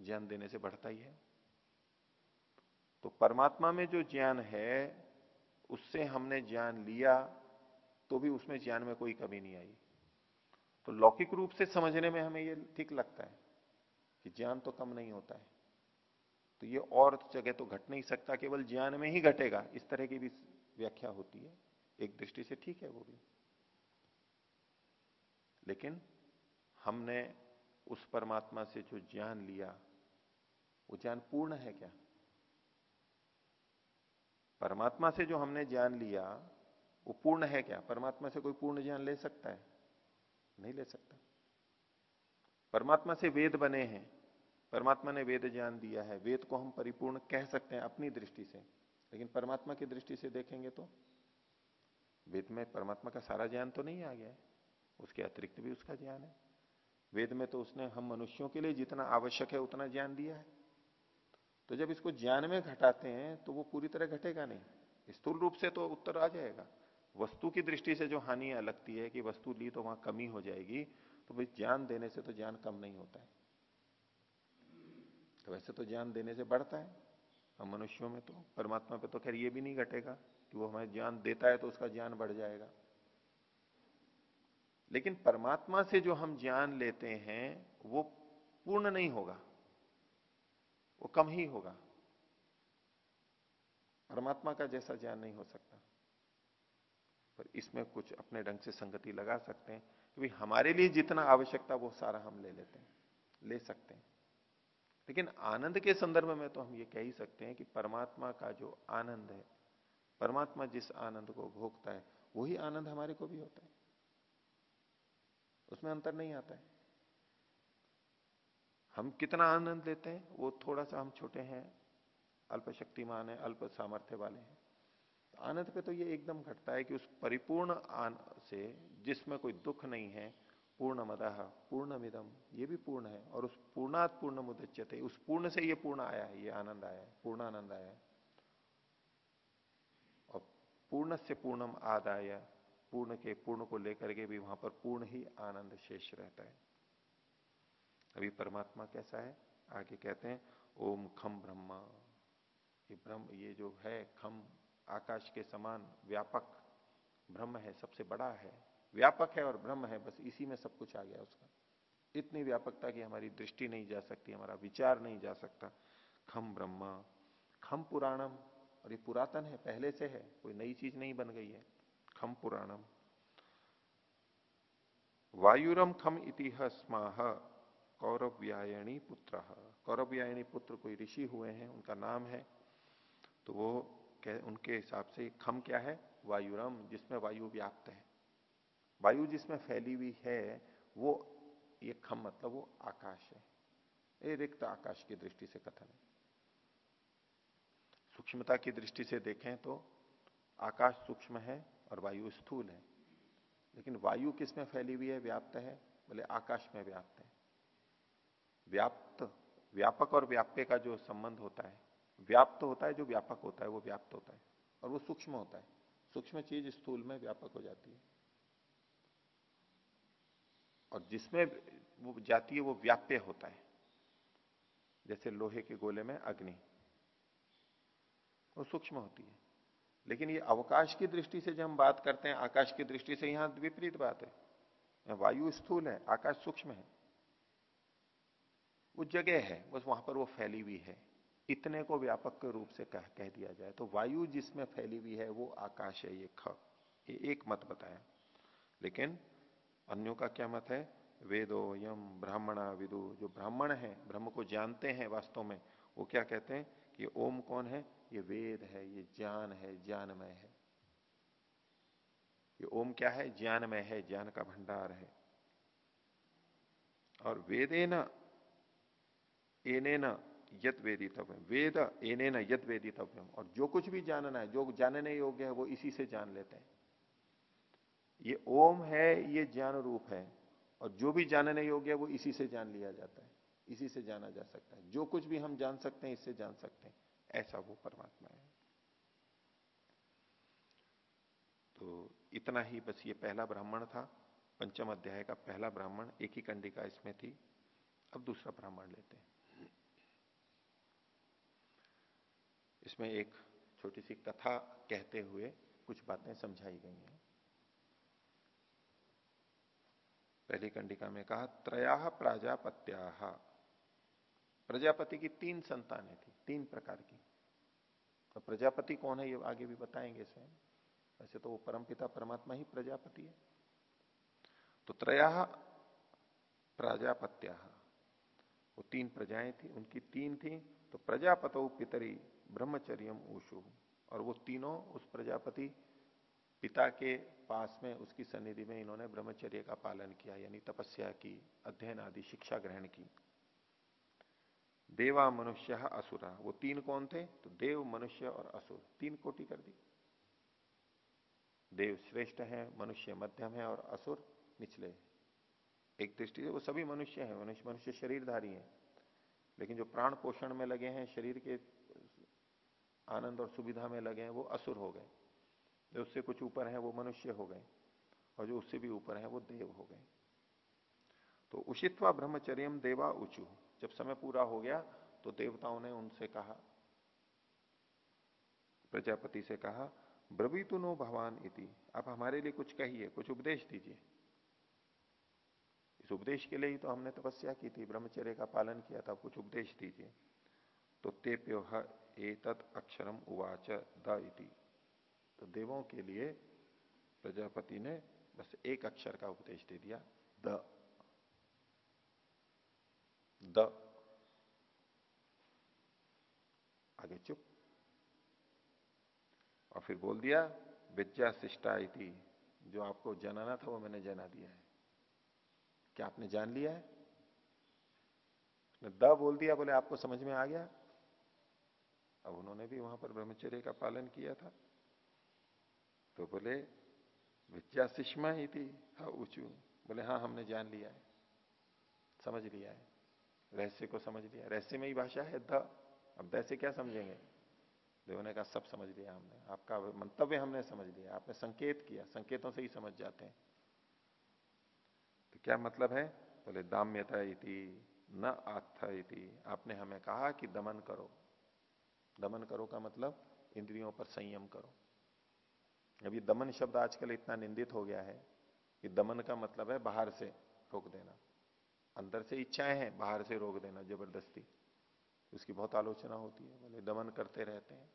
ज्ञान देने से बढ़ता ही है। तो परमात्मा में जो ज्ञान है, उससे हमने ज्ञान लिया तो भी उसमें ज्ञान में कोई कमी नहीं आई। तो लौकिक रूप से समझने में हमें ये ठीक लगता है कि ज्ञान तो कम नहीं होता है। तो ये और जगह तो घट नहीं सकता, केवल ज्ञान में ही घटेगा। इस तरह की भी व्याख्या होती है। एक दृष्टि से ठीक है वो भी। लेकिन हमने उस परमात्मा से जो ज्ञान लिया, वो ज्ञान पूर्ण है क्या? परमात्मा से जो हमने ज्ञान लिया, वो पूर्ण है क्या? परमात्मा से कोई पूर्ण ज्ञान ले सकता है? नहीं ले सकता। परमात्मा से वेद बने हैं। परमात्मा ने वेद ज्ञान दिया है। वेद को हम परिपूर्ण कह सकते हैं अपनी दृष्टि से। लेकिन परमात्मा की दृष्टि से देखेंगे तो वेद में परमात्मा का सारा ज्ञान तो नहीं आ गया है। उसके अतिरिक्त भी उसका ज्ञान है। वेद में तो उसने हम मनुष्यों के लिए जितना आवश्यक है उतना ज्ञान दिया है। तो जब इसको ज्ञान में घटाते हैं तो वो पूरी तरह घटेगा नहीं। स्थूल रूप से तो उत्तर आ जाएगा। वस्तु की दृष्टि से जो हानि लगती है कि वस्तु ली तो वहाँ कमी हो जाएगी तो भाई ज्ञान देने से तो ज्ञान कम नहीं होता है। तो वैसे तो ज्ञान देने से बढ़ता है। हम मनुष्यों में तो परमात्मा पे तो खैर ये भी नहीं घटेगा कि वो हमें ज्ञान देता है तो उसका ज्ञान बढ़ जाएगा। लेकिन परमात्मा से जो हम ज्ञान लेते हैं, वो पूर्ण नहीं होगा। वो कम ही होगा। परमात्मा का जैसा ज्ञान नहीं हो सकता। पर इसमें कुछ अपने ढंग से संगति लगा सकते हैं कि हमारे लिए जितना आवश्यकता, वो सारा हम ले लेते हैं, ले सकते हैं। लेकिन आनंद के संदर्भ में तो हम ये कह ही सकते हैं कि परमात्मा का जो आनंद है, परमात्मा जिस आनंद को भोगता है, वही आनंद हमारे को भी होता है। उसमें अंतर नहीं आता है। हम कितना आनंद लेते हैं, वो थोड़ा सा हम छोटे हैं अल्प शक्तिमान है, अल्प सामर्थ्य वाले हैं। आनंद पे तो ये एकदम घटता है कि उस परिपूर्ण आन, से जिसमें कोई दुख नहीं है पूर्ण मदह पूर्ण मिदम ये भी पूर्ण है, और उस पूर्णात पूर्ण मुदच्यते उस पूर्ण से ये पूर्ण आया है, ये आनंद आया है पूर्ण आनंद आया है। और पूर्ण से पूर्णम आदाय पूर्ण के पूर्ण को लेकर के भी वहाँ पर पूर्ण ही आनंद शेष रहता है। अभी परमात्मा कैसा है? आगे कहते हैं, ओम खम ब्रह्मा। ये ब्रह्म, ये जो है, खम आकाश के समान व्यापक ब्रह्म है, सबसे बड़ा है। व्यापक है और ब्रह्म है, बस इसी में सब कुछ आ गया उसका। इतनी व्यापकता की हमारी दृष्टि नहीं जा सकती, हमारा विचार नहीं जा सकता। खम ब्रह्मा। खम पुराणम, और ये पुरातन है, पहले से है, कोई नई चीज़ नहीं बन गई है। खम पुराणम। वायुरम खम इतिहासमाह कौरव्यायणी पुत्र। कौरव्यायणी पुत्र कोई ऋषि हुए हैं, उनका नाम है तो वो उनके हिसाब से खम क्या है? वायुरम, जिसमें वायु व्याप्त है। वायु जिसमें फैली हुई है, वो, ये खम मतलब वो आकाश है। ये रिक्त आकाश की दृष्टि से कथन है। सूक्ष्मता की दृष्टि से देखें तो आकाश सूक्ष्म है और वायु स्थूल है। लेकिन वायु किसमें फैली हुई है? व्याप्त है। बोले, आकाश में व्याप्त है। व्याप्त, व्यापक और व्याप्य का जो संबंध होता है, व्याप्त होता है, जो व्यापक होता है, वो व्याप्त होता है और वो सूक्ष्म होता है। सूक्ष्म चीज़ स्थूल में व्यापक हो जाती है। और जिसमें वो जाती है, वो व्याप्य होता है। जैसे लोहे के गोले में अग्नि, वो सूक्ष्म होती है। लेकिन ये अवकाश की दृष्टि से जब हम बात करते हैं आकाश की दृष्टि से यहाँ विपरीत बात है। वायु स्थूल है आकाश सूक्ष्म है। वो जगह है बस वहाँ पर वो फैली हुई है। इतने को व्यापक के रूप से कह, कह दिया जाए तो वायु जिसमें फैली हुई है वो आकाश है ये ख। ये एक मत बताया लेकिन अन्यों का क्या मत है? वेदो यम ब्राह्मणा विदु। जो ब्राह्मण है ब्रह्म को जानते हैं वास्तव में वो क्या कहते हैं? कि ओम कौन है? ये वेद है, ये ज्ञान है, ज्ञानमय है। ये ओम क्या है? ज्ञानमय है, ज्ञान का भंडार है। और वेदे न एने न यद वेदितव्यम वेद एने न यद वेदितव्यम और जो कुछ भी जानना है, जो जानने योग्य है, वो इसी से जान लेते हैं। ये ओम है, ये ज्ञान रूप है। और जो भी जानने योग्य है, वो इसी से जान लिया जाता है। इसी से जाना जा सकता है। जो कुछ भी हम जान सकते हैं, इससे जान सकते हैं। ऐसा वो परमात्मा है। तो इतना ही बस ये पहला ब्राह्मण था। पंचम अध्याय का पहला ब्राह्मण एक ही कंडिका इसमें थी। अब दूसरा ब्राह्मण लेते हैं। इसमें एक छोटी सी कथा कहते हुए कुछ बातें समझाई गई हैं। पहली कंडिका में कहा, त्रया प्राजापत्या। प्रजापति की तीन संतानें थी, तीन प्रकार की। तो प्रजापति कौन है ये आगे भी बताएँगे स्वयं वैसे तो वो परमपिता परमात्मा ही प्रजापति है। तो त्रया प्रजापत्या, वो तीन प्रजाएँ थी, उनकी तीन थी तो प्रजापतो पितरी ब्रह्मचर्यम ऊषु और वो तीनों उस प्रजापति पिता के पास में, उसकी सन्निधि में इन्होंने ब्रह्मचर्य का पालन किया, यानी तपस्या की, अध्ययन आदि, शिक्षा ग्रहण की। देवा मनुष्य असुरा। वो तीन कौन थे? तो देव, मनुष्य और असुर। तीन कोटि कर दी। देव श्रेष्ठ है, मनुष्य मध्यम है और असुर निचले एक दृष्टि से वो सभी मनुष्य हैं, मनुष्य मनुष्य शरीरधारी हैं। लेकिन जो प्राण पोषण में लगे हैं, शरीर के आनंद और सुविधा में लगे हैं, वो असुर हो गए। जो उससे कुछ ऊपर है, वो मनुष्य हो गए। और जो उससे भी ऊपर है, वो देव हो गए। तो उषित्वा ब्रह्मचर्यम देवा ऊंचू जब समय पूरा हो गया तो देवताओं ने उनसे कहा, प्रजापति से कहा ब्रवीतु नो भगवान इति। आप हमारे लिए कुछ कहिए, कुछ उपदेश दीजिए। इस उपदेश के लिए ही तो हमने तपस्या की थी, ब्रह्मचर्य का पालन किया था, कुछ उपदेश दीजिए। तो तेप्यो एतत् अक्षरम उवाच द इति। तो देवों के लिए प्रजापति ने बस एक अक्षर का उपदेश दे दिया, द। द। आगे चुप। और फिर बोल दिया, विद्या शिष्टा इति, जो आपको जनाना था वो मैंने जना दिया है। क्या आपने जान लिया है? द बोल दिया, बोले आपको समझ में आ गया? अब उन्होंने भी वहाँ पर ब्रह्मचर्य का पालन किया था। तो बोले, विद्या शिष्मा ही थी हा, ऊंचू। बोले हाँ हमने जान लिया है। समझ लिया है। रहस्य को समझ लिया। रहस्य में ही भाषा है, द। अब द से क्या समझेंगे? देव ने कहा सब समझ लिया हमने। आपका मंतव्य हमने समझ लिया, आपने संकेत किया, संकेतों से ही समझ जाते हैं। तो क्या मतलब है? बोले, दाम्यता इति, न आत्था इति। आपने हमें कहा कि दमन करो। दमन करो का मतलब इंद्रियों पर संयम करो। अभी दमन शब्द आजकल इतना निंदित हो गया है कि दमन का मतलब है बाहर से रोक देना। अंदर से इच्छाएँ हैं, बाहर से रोक देना, ज़बरदस्ती। उसकी बहुत आलोचना होती है बोले दमन करते रहते हैं,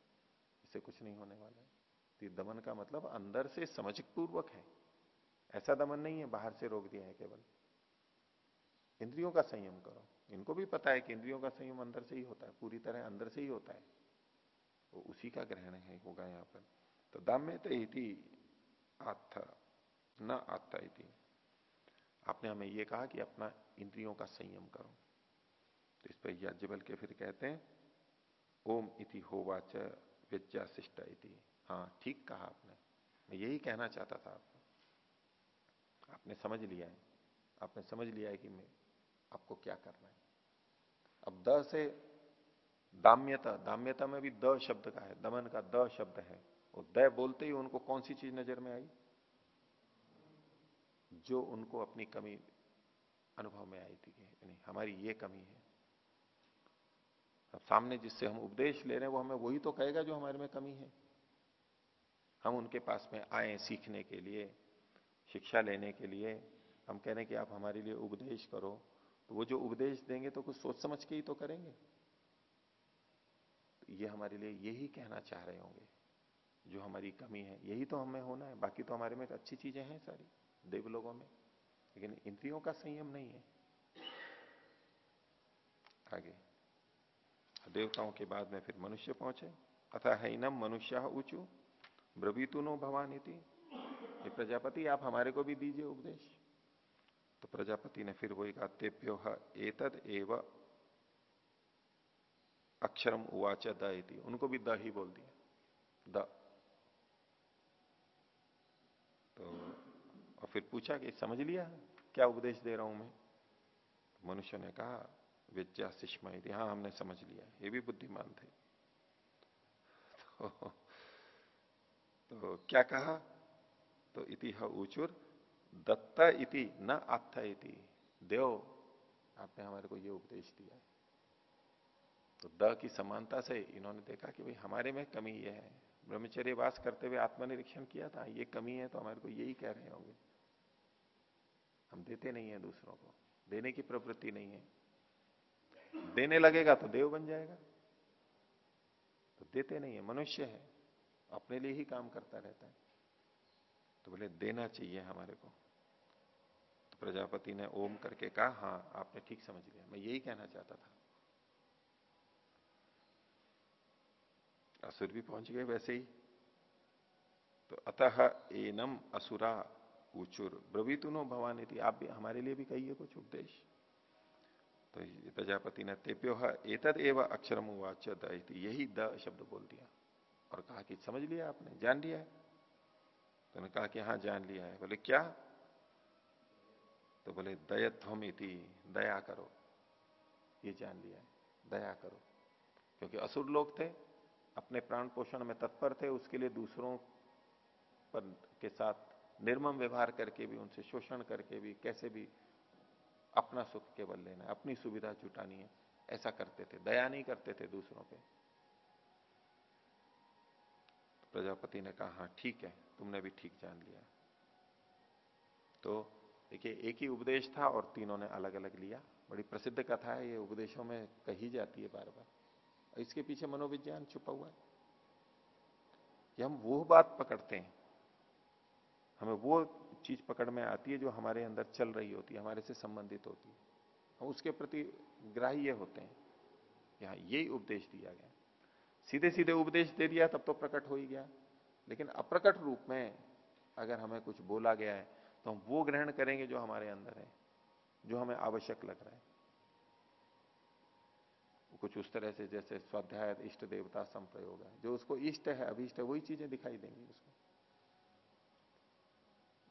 इससे कुछ नहीं होने वाला है। तो दमन का मतलब अंदर से समझ पूर्वक है। ऐसा दमन नहीं है, बाहर से रोक दिया है केवल। इंद्रियों का संयम करो। इनको भी पता है कि इंद्रियों का संयम अंदर से ही होता है, पूरी तरह अंदर से ही होता है। तो उसी का ग्रहण है, होगा यहाँ पर। तो दाम्य इति आत्थ, न आत्ता इति। आपने हमें ये कहा कि अपना इंद्रियों का संयम करो। तो इस पर याज्ञबल के फिर कहते हैं, ओम इति होवाच विद्या शिष्ट इति। हाँ ठीक कहा आपने। मैं यही कहना चाहता था आपको। आपने समझ लिया है। आपने समझ लिया है कि मैं आपको क्या करना है। अब द से दाम्यता दाम्यता में भी द शब्द का है, दमन का द शब्द है। और द बोलते ही उनको कौन सी चीज़ नज़र में आई? जो उनको अपनी कमी अनुभव में आई थी नहीं, हमारी ये कमी है। अब सामने जिससे हम उपदेश ले रहे हैं, वो हमें वही तो कहेगा जो हमारे में कमी है। हम उनके पास में आए सीखने के लिए, शिक्षा लेने के लिए, हम कह रहे हैं कि आप हमारे लिए उपदेश करो तो वो जो उपदेश देंगे तो कुछ सोच समझ के ही तो करेंगे। तो ये हमारे लिए यही कहना चाह रहे होंगे, जो हमारी कमी है, यही तो हमें होना है, बाकी तो हमारे में अच्छी चीज़ें हैं सारी, देव लोगों में। लेकिन इंद्रियों का संयम नहीं है। आगे। देवताओं के बाद में फिर मनुष्य पहुँचे। अथा हैनम मनुष्य ऊंचू, ब्रवीतु नो भवान प्रजापति, आप हमारे को भी दीजिए उपदेश। तो प्रजापति ने फिर वही कहा तेप्यो एतद एव अक्षरम उवाच द उनको भी द ही बोल दिया। द। तो और फिर पूछा कि समझ लिया? क्या उपदेश दे रहा हूँ मैं? मनुष्य ने कहा विद्या शिष्मा हाँ हमने समझ लिया। ये भी बुद्धिमान थे। तो, तो क्या कहा? तो इति ऊचुर दत्ता इति न आत्था इति। देव आपने हमारे को ये उपदेश दिया तो द की समानता से इन्होंने देखा कि भाई हमारे में कमी यह है। ब्रह्मचर्य वास करते हुए आत्मनिरीक्षण किया था ये कमी है तो हमारे को यही कह रहे होंगे। हम देते नहीं है दूसरों को। देने की प्रवृत्ति नहीं है। देने लगेगा तो देव बन जाएगा। तो देते नहीं है, मनुष्य है। अपने लिए ही काम करता रहता है। तो बोले, देना चाहिए हमारे को। तो प्रजापति ने ओम करके कहा हाँ आपने ठीक समझ लिया। मैं यही कहना चाहता था। असुर भी पहुँच गए वैसे ही। तो अतः एनम असुरा ऊचुर ब्रवीतुनो भवान थी, आप भी हमारे लिए भी कहिए कुछ उपदेश। तो प्रजापति ने तेप्यो एतद एवं अक्षरम उवाच यही द शब्द बोल दिया। और कहा कि समझ लिया आपने, जान लिया? है तो कहा कि हाँ जान लिया है। बोले, क्या? तो बोले दयत्वम इति दया करो। ये जान लिया है, दया करो। क्योंकि असुर लोग थे, अपने प्राण पोषण में तत्पर थे, उसके लिए दूसरों पर के साथ निर्मम व्यवहार करके भी, उनसे शोषण करके भी, कैसे भी अपना सुख केवल लेना है, अपनी सुविधा जुटानी है। ऐसा करते थे। दया नहीं करते थे दूसरों पे। प्रजापति ने कहा हाँ ठीक है, तुमने भी ठीक जान लिया। तो देखिए, एक ही उपदेश था और तीनों ने अलग अलग लिया। बड़ी प्रसिद्ध कथा है, ये उपदेशों में कही जाती है बार बार इसके पीछे मनोविज्ञान छुपा हुआ है। कि हम वो बात पकड़ते हैं हमें वो चीज़ पकड़ में आती है जो हमारे अंदर चल रही होती है, हमारे से संबंधित होती है। हम उसके प्रति ग्राह्य होते हैं। यहाँ यही उपदेश दिया गया। सीधे सीधे उपदेश दे दिया, तब तो प्रकट हो ही गया। लेकिन अप्रकट रूप में अगर हमें कुछ बोला गया है तो हम वो ग्रहण करेंगे जो हमारे अंदर है, जो हमें आवश्यक लग रहा है। कुछ उस तरह से जैसे स्वाध्याय इष्ट देवता संप्रयोग है। जो उसको इष्ट है, अभिष्ट है, वही चीज़ें दिखाई देंगी उसको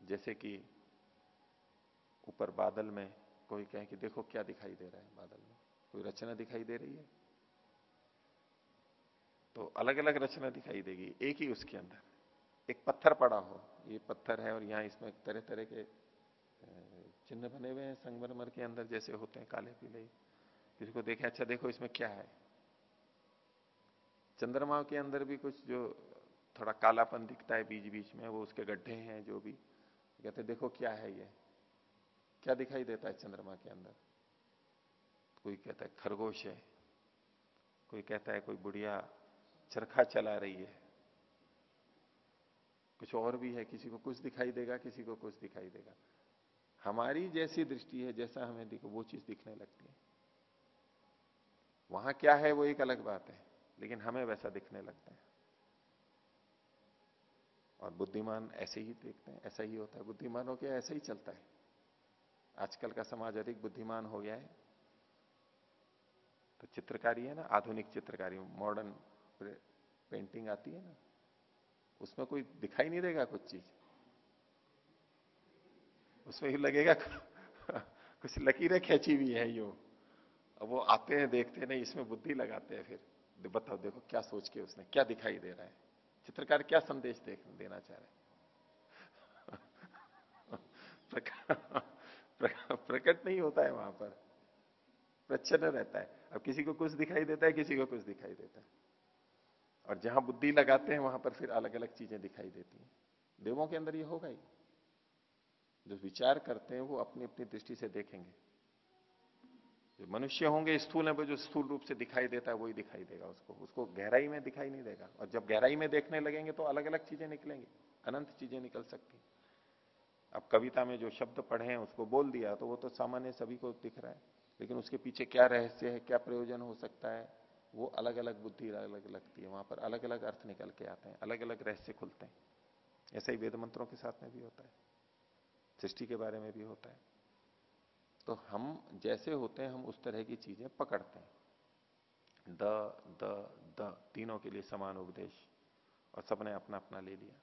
जैसे कि ऊपर बादल में कोई कहे कि देखो क्या दिखाई दे रहा है बादल में। कोई रचना दिखाई दे रही है? तो अलग अलग रचना दिखाई देगी, एक ही उसके अंदर। एक पत्थर पड़ा हो, ये पत्थर है और यहाँ इसमें तरह तरह के चिन्ह बने हुए हैं संगमरमर के अंदर जैसे होते हैं काले पीले। किसी को देखे अच्छा देखो इसमें क्या है। चंद्रमा के अंदर भी कुछ जो थोड़ा कालापन दिखता है बीच बीच में, वो उसके गड्ढे हैं, जो भी। कहते, देखो क्या है ये? क्या दिखाई देता है चंद्रमा के अंदर? कोई कहता है, खरगोश है। कोई कहता है, कोई बुढ़िया चरखा चला रही है। कुछ और भी है, किसी को कुछ दिखाई देगा, किसी को कुछ दिखाई देगा। हमारी जैसी दृष्टि है, जैसा हमें दिखो, वो चीज़ दिखने लगती है। वहाँ क्या है, वो एक अलग बात है, लेकिन हमें वैसा दिखने लगता है। और बुद्धिमान ऐसे ही देखते हैं, ऐसा ही होता है। बुद्धिमान हो के ऐसा ही चलता है। आजकल का समाज अधिक बुद्धिमान हो गया है। तो चित्रकारी है ना, आधुनिक चित्रकारी मॉडर्न पेंटिंग आती है ना, उसमें कोई दिखाई नहीं देगा कुछ चीज़। उसमें ही लगेगा कुछ लकीरें खेची हुई है यो। अब वो आते हैं, देखते हैं, नहीं, इसमें बुद्धि लगाते हैं फिर। बताओ, देखो क्या सोच के उसने, क्या दिखाई दे रहा है। चित्रकार क्या संदेश देख, देना चाह रहे प्रकट नहीं होता है वहाँ पर। प्रच्छन्न रहता है। अब किसी को कुछ दिखाई देता है, किसी को कुछ दिखाई देता है। और जहाँ बुद्धि लगाते हैं, वहाँ पर फिर अलग अलग चीज़ें दिखाई देती हैं। देवों के अंदर ये होगा ही। जो विचार करते हैं, वो अपनी अपनी दृष्टि से देखेंगे। जो मनुष्य होंगे स्थूल है वो जो स्थूल रूप से दिखाई देता है, वही दिखाई देगा उसको। उसको गहराई में दिखाई नहीं देगा। और जब गहराई में देखने लगेंगे तो अलग अलग चीज़ें निकलेंगी। अनंत चीज़ें निकल सकती अब कविता में जो शब्द पढ़े हैं, उसको बोल दिया तो वो तो सामान्य सभी को दिख रहा है। लेकिन उसके पीछे क्या रहस्य है, क्या प्रयोजन हो सकता है, वो अलग अलग बुद्धि अलग लगती है। वहाँ पर अलग अलग अर्थ निकल के आते हैं अलग अलग रहस्य खुलते हैं। ऐसा ही वेद मंत्रों के साथ में भी होता है। सृष्टि के बारे में भी होता है। तो हम जैसे होते हैं, हम उस तरह की चीज़ें पकड़ते हैं। द द द, तीनों के लिए समान उपदेश और सबने अपना अपना ले लिया।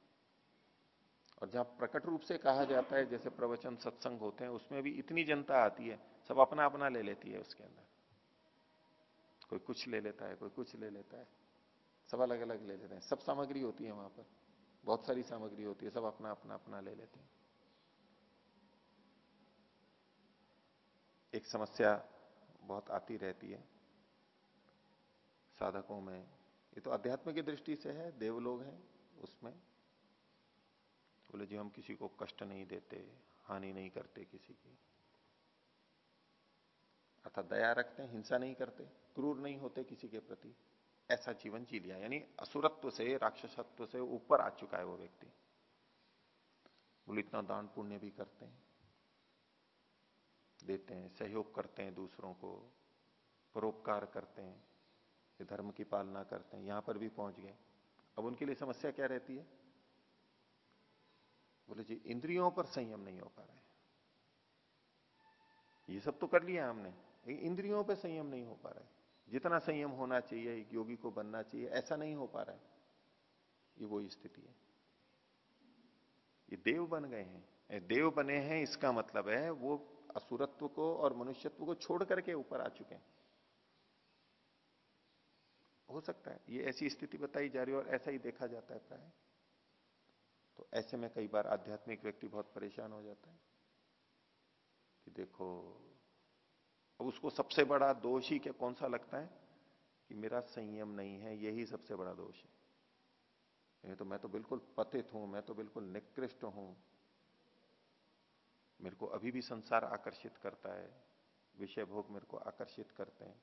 और जहाँ प्रकट रूप से कहा जाता है, जैसे प्रवचन सत्संग होते हैं, उसमें भी इतनी जनता आती है, सब अपना अपना ले लेती है उसके अंदर। कोई कुछ ले लेता है, कोई कुछ ले लेता है। सब अलग अलग ले लेते हैं, सब सामग्री होती है वहाँ पर। बहुत सारी सामग्री होती है, सब अपना अपना अपना ले लेते हैं। एक समस्या बहुत आती रहती है साधकों में। ये तो अध्यात्म की दृष्टि से है, देव लोग हैं उसमें। बोले जी, हम किसी को कष्ट नहीं देते, हानि नहीं करते किसी की। अर्थात दया रखते हैं, हिंसा नहीं करते, क्रूर नहीं होते किसी के प्रति। ऐसा जीवन जी लिया। यानी असुरत्व से, राक्षसत्व से ऊपर आ चुका है वो व्यक्ति। बोले, इतना दान पुण्य भी करते हैं। देते हैं, सहयोग करते हैं दूसरों को, परोपकार करते हैं धर्म की पालना करते हैं, यहाँ पर भी पहुँच गए। अब उनके लिए समस्या क्या रहती है? बोले जी, इंद्रियों पर संयम नहीं हो पा रहा है। ये सब तो कर लिया हमने इंद्रियों पर संयम नहीं हो पा रहा है। जितना संयम होना चाहिए, एक योगी को बनना चाहिए, ऐसा नहीं हो पा रहा है। ये वो स्थिति है। ये देव बन गए हैं। देव बने हैं, इसका मतलब है वो असुरत्व को और मनुष्यत्व को छोड़ करके ऊपर आ चुके हैं। हो सकता है, ये ऐसी स्थिति बताई जा रही है और ऐसा ही देखा जाता है प्राय। तो ऐसे में कई बार आध्यात्मिक व्यक्ति बहुत परेशान हो जाता है कि देखो, अब उसको सबसे बड़ा दोष ही क्या कौन सा लगता है कि मेरा संयम नहीं है, यही सबसे बड़ा दोष है। तो मैं तो बिल्कुल पतित हूँ, मैं तो बिल्कुल निकृष्ट हूँ। मेरे को अभी भी संसार आकर्षित करता है, विषय भोग मेरे को आकर्षित करते हैं।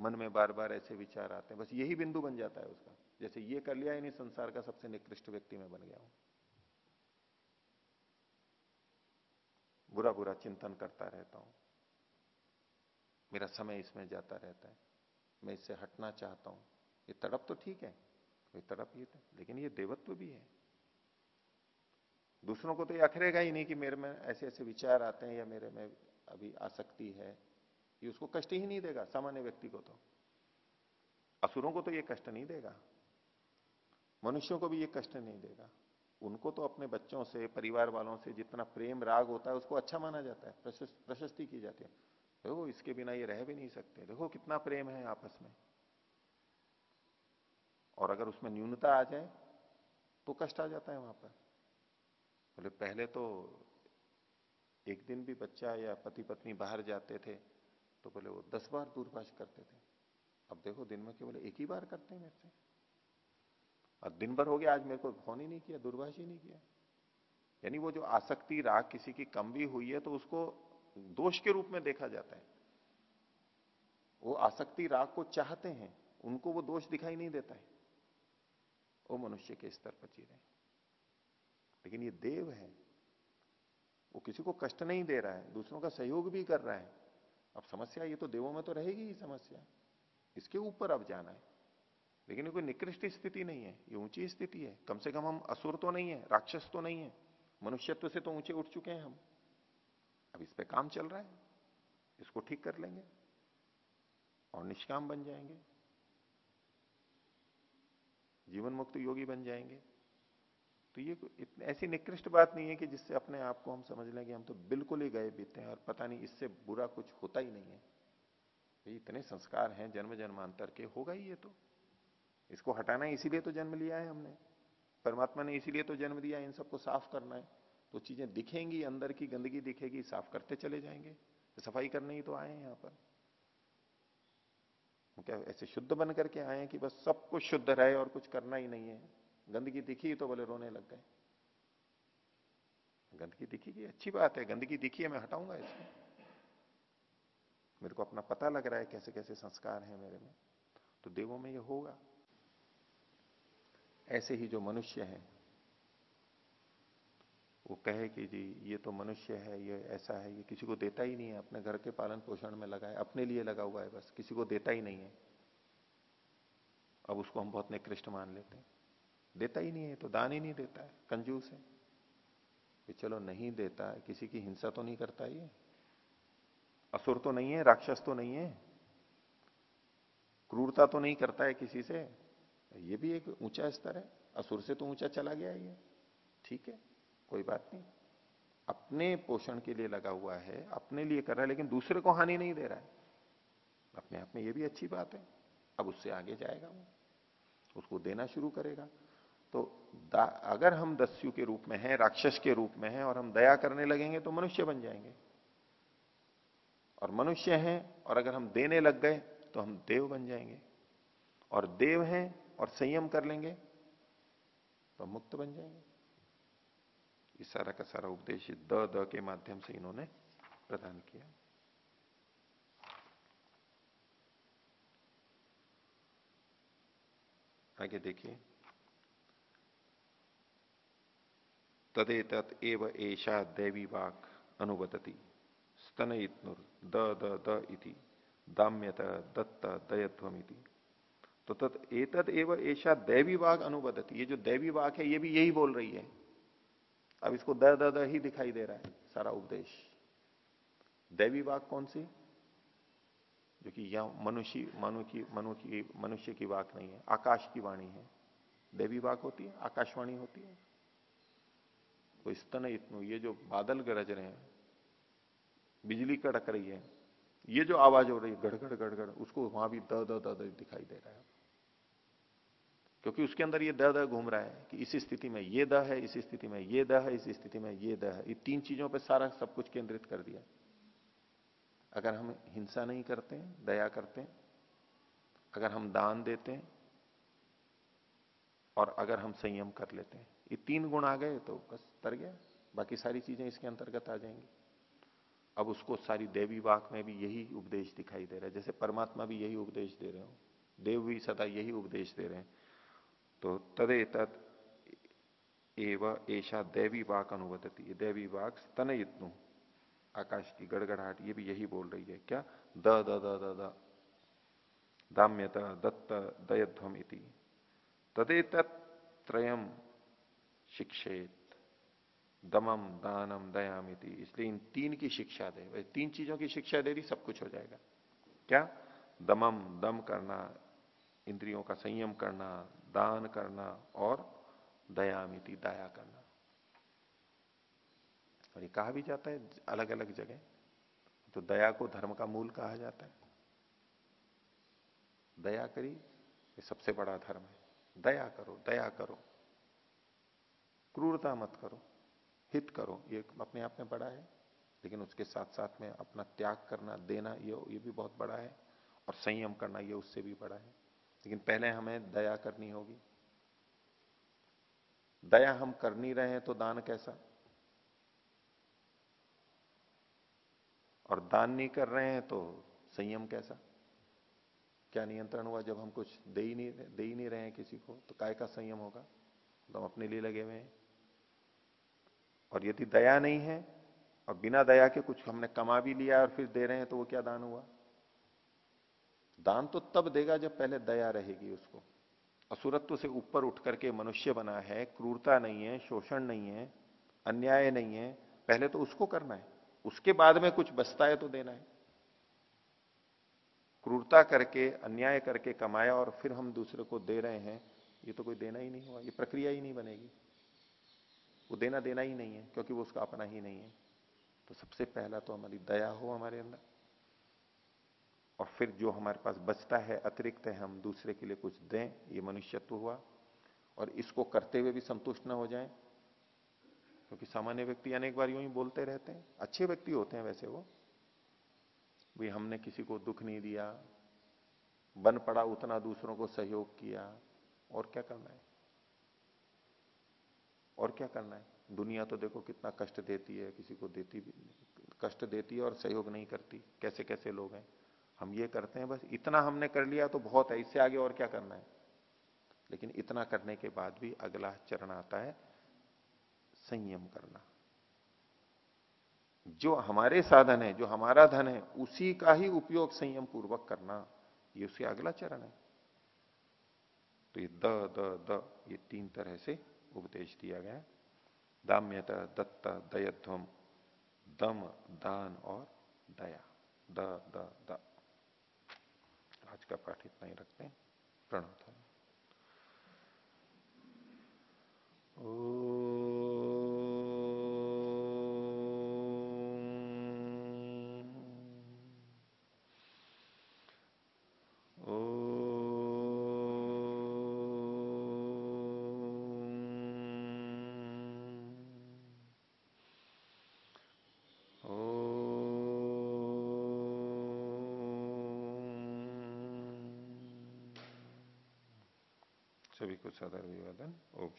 मन में बार बार ऐसे विचार आते हैं। बस यही बिंदु बन जाता है उसका। जैसे ये कर लिया नहीं संसार का सबसे निकृष्ट व्यक्ति में बन गया हूँ। बुरा बुरा चिंतन करता रहता हूँ। मेरा समय इसमें जाता रहता है। मैं इससे हटना चाहता हूँ। ये तड़प तो ठीक है। कोई तड़प ये तो लेकिन ये देवत्व भी है। दूसरों को तो ये अखरेगा ही नहीं कि मेरे में ऐसे ऐसे विचार आते हैं या मेरे में अभी आसक्ति है। ये उसको कष्ट ही नहीं देगा, सामान्य व्यक्ति को तो। असुरों को तो ये कष्ट नहीं देगा। मनुष्यों को भी ये कष्ट नहीं देगा। उनको तो अपने बच्चों से, परिवार वालों से जितना प्रेम, राग होता है, उसको अच्छा माना जाता है। प्रशस्ति की जाती है। देखो, इसके बिना ये रह भी नहीं सकते। देखो, कितना प्रेम है आपस में। और अगर उसमें न्यूनता आ जाए तो कष्ट आ जाता है वहाँ पर। बोले, पहले तो एक दिन भी बच्चा या पति पत्नी बाहर जाते थे तो बोले वो दस बार दूरभाष करते थे। अब देखो, दिन में केवल एक ही बार करते हैं मेरे से। और दिन भर हो गया, आज मेरे को फ़ोन ही नहीं किया, दूरभाष ही नहीं किया। यानी वो जो आसक्ति, राग किसी की कम भी हुई है तो उसको दोष के रूप में देखा जाता है। वो आसक्ति, राग को चाहते हैं, उनको वो दोष दिखाई नहीं देता है। वो मनुष्य के स्तर पर जी रहे लेकिन ये देव है। वो किसी को कष्ट नहीं दे रहा है, दूसरों का सहयोग भी कर रहा है। अब समस्या ये तो देवों में तो रहेगी ही समस्या। इसके ऊपर अब जाना है। लेकिन ये कोई निकृष्ट स्थिति नहीं है, ये ऊँची स्थिति है। कम से कम हम असुर तो नहीं है, राक्षस तो नहीं है। मनुष्यत्व से तो ऊँचे उठ चुके हैं हम। अब इस पे काम चल रहा है। इसको ठीक कर लेंगे और निष्काम बन जाएँगे। जीवन मुक्त योगी बन जाएँगे। तो ये ऐसी निकृष्ट बात नहीं है कि जिससे अपने आप को हम समझ लें कि हम तो बिल्कुल ही गए बीते हैं और पता नहीं इससे बुरा कुछ होता ही नहीं है। तो इतने संस्कार हैं, जन्म जन्मांतर के, होगा ही ये तो। इसको हटाना इसीलिए तो जन्म लिया है हमने। परमात्मा ने इसीलिए तो जन्म दिया इन सबको साफ़ करना है। तो चीज़ें दिखेंगी, अंदर की गंदगी दिखेगी, साफ़ करते चले जाएँगे। तो सफ़ाई करने ही तो आए हैं यहाँ पर। क्या ऐसे शुद्ध बन करके आए हैं कि बस सब कुछ शुद्ध रहे और कुछ करना ही नहीं है? गंदगी दिखी तो बोले रोने लग गए। गंदगी दिखी कि अच्छी बात है, गंदगी दिखी है, मैं हटाऊँगा इसमें मेरे को अपना पता लग रहा है कैसे कैसे संस्कार है मेरे में। तो देवों में ये होगा। ऐसे ही जो मनुष्य है, वो कहे कि जी, ये तो मनुष्य है, ये ऐसा है, ये किसी को देता ही नहीं है, अपने घर के पालन पोषण में लगा है, अपने लिए लगा हुआ है बस, किसी को देता ही नहीं है। अब उसको हम बहुत निकृष्ट मान लेते हैं। देता ही नहीं है तो दान ही नहीं देता है, कंजूस है। कि चलो नहीं देता है, किसी की हिंसा तो नहीं करता ये? असुर तो नहीं है, राक्षस तो नहीं है। क्रूरता तो नहीं करता है किसी से? ये भी एक ऊँचा स्तर है, असुर से तो ऊँचा चला गया ये। ठीक है, कोई बात नहीं। अपने पोषण के लिए लगा हुआ है, अपने लिए कर रहा है, लेकिन दूसरे को हानि नहीं दे रहा है। अपने आप में ये भी अच्छी बात है। अब उससे आगे जाएगा वो, उसको देना शुरू करेगा। तो अगर हम दस्यु के रूप में हैं, राक्षस के रूप में हैं और हम दया करने लगेंगे तो मनुष्य बन जाएँगे। और मनुष्य हैं और अगर हम देने लग गए तो हम देव बन जाएँगे। और देव हैं और संयम कर लेंगे तो मुक्त बन जाएँगे। इस सारा का सारा उपदेश द द के माध्यम से इन्होंने प्रदान किया। आगे देखिए। तदेत एव एषा दैवी वाक अनुवदती। स्तन इतनुर द द द इति, दाम्यत, दत्त दयत्वमिति तो तत् एतद एव ऐसा दैवी वाक अनुबदती ये जो दैवी वाक है, ये भी यही बोल रही है। अब इसको द द द ही दिखाई दे रहा है, सारा उपदेश। दैवी वाक कौन सी? जो कि यह मनुष्य, मनु की मनु की, मनुष्य की वाक नहीं है, आकाश की वाणी है। देवी वाक होती है, आकाशवाणी होती है। तो स्तन इतनु, ये जो बादल गरज रहे हैं, बिजली कड़क रही है, ये जो आवाज़ हो रही है, गड़गड़ गड़गड़, उसको वहाँ भी द द द दिखाई दे रहा है। क्योंकि उसके अंदर ये द द घूम रहा है कि इस स्थिति में ये द है, इस स्थिति में ये द है, इस स्थिति में ये द है। ये तीन चीज़ों पर सारा सब कुछ केंद्रित कर दिया। अगर हम हिंसा नहीं करते, दया करते, अगर हम दान देते, और अगर हम संयम कर लेते हैं ये तीन गुण आ गए तो बस तर गया। बाकी सारी चीज़ें इसके अंतर्गत आ जाएँगी। अब उसको सारी देवी वाक में भी यही उपदेश दिखाई दे रहा है। जैसे परमात्मा भी यही उपदेश दे रहे हो। देव भी सदा यही उपदेश दे रहे हैं। तो तदे तद एव ऐसा देवी वाक अनुवदती। देवी वाक स्तन इतनु आकाश की गड़गड़ाहट, ये भी यही बोल रही है। क्या? द द द द द। दाम्यत, दत्त, दयध्वम इति। तदे तत्रयम शिक्षेत, दमम, दानम, दयामिति। इसलिए इन तीन की शिक्षा दे। भाई तीन चीज़ों की शिक्षा दे दी, सब कुछ हो जाएगा। क्या? दमम, दम करना, इंद्रियों का संयम करना, दान करना और दयामिति, दया करना। और ये कहा भी जाता है अलग अलग जगह। तो दया को धर्म का मूल कहा जाता है। दया करी, ये सबसे बड़ा धर्म है। दया करो दया करो। क्रूरता मत करो, हित करो, ये अपने आप में बड़ा है, लेकिन उसके साथ साथ में अपना त्याग करना, देना, ये ये भी बहुत बड़ा है, और संयम करना, ये उससे भी बड़ा है। लेकिन पहले हमें दया करनी होगी। दया हम कर नहीं रहे हैं तो दान कैसा? और दान नहीं कर रहे हैं तो संयम कैसा? क्या नियंत्रण हुआ जब हम कुछ दे ही नहीं, दे ही नहीं रहे हैं किसी को? तो काय का संयम होगा? तो हम अपने लिए लगे हुए हैं। और यदि दया नहीं है और बिना दया के कुछ हमने कमा भी लिया और फिर दे रहे हैं तो वो क्या दान हुआ? दान तो तब देगा जब पहले दया रहेगी उसको। असुरत्व से ऊपर उठ करके मनुष्य बना है, क्रूरता नहीं है, शोषण नहीं है, अन्याय नहीं है, पहले तो उसको करना है। उसके बाद में कुछ बचता है तो देना है। क्रूरता करके, अन्याय करके कमाया और फिर हम दूसरे को दे रहे हैं, ये तो कोई देना ही नहीं हुआ, ये प्रक्रिया ही नहीं बनेगी। वो देना देना ही नहीं है, क्योंकि वो उसका अपना ही नहीं है। तो सबसे पहला तो हमारी दया हो हमारे अंदर। और फिर जो हमारे पास बचता है, अतिरिक्त है, हम दूसरे के लिए कुछ दें, ये मनुष्यत्व हुआ। और इसको करते हुए भी संतुष्ट ना हो जाए, क्योंकि सामान्य व्यक्ति अनेक बार यूँ ही बोलते रहते हैं। अच्छे व्यक्ति होते हैं वैसे वो। भी हमने किसी को दुख नहीं दिया, बन पड़ा उतना दूसरों को सहयोग किया, और क्या करना है? और क्या करना है? दुनिया तो देखो कितना कष्ट देती है, किसी को देती भी कष्ट देती है और सहयोग नहीं करती। कैसे कैसे लोग हैं? हम ये करते हैं, बस इतना हमने कर लिया तो बहुत है, इससे आगे और क्या करना है? लेकिन इतना करने के बाद भी अगला चरण आता है संयम करना। जो हमारे साधन है, जो हमारा धन है, उसी का ही उपयोग संयम पूर्वक करना, ये उसके अगला चरण है। तो ये द द द, ये तीन तरह से उपदेश दिया गया। दाम्यता दत्त दयध्वम दम दान और दया। द द द। आज का पाठ इतना ही रखते हैं। प्रणव ओ सभी को सदर विवादन ओम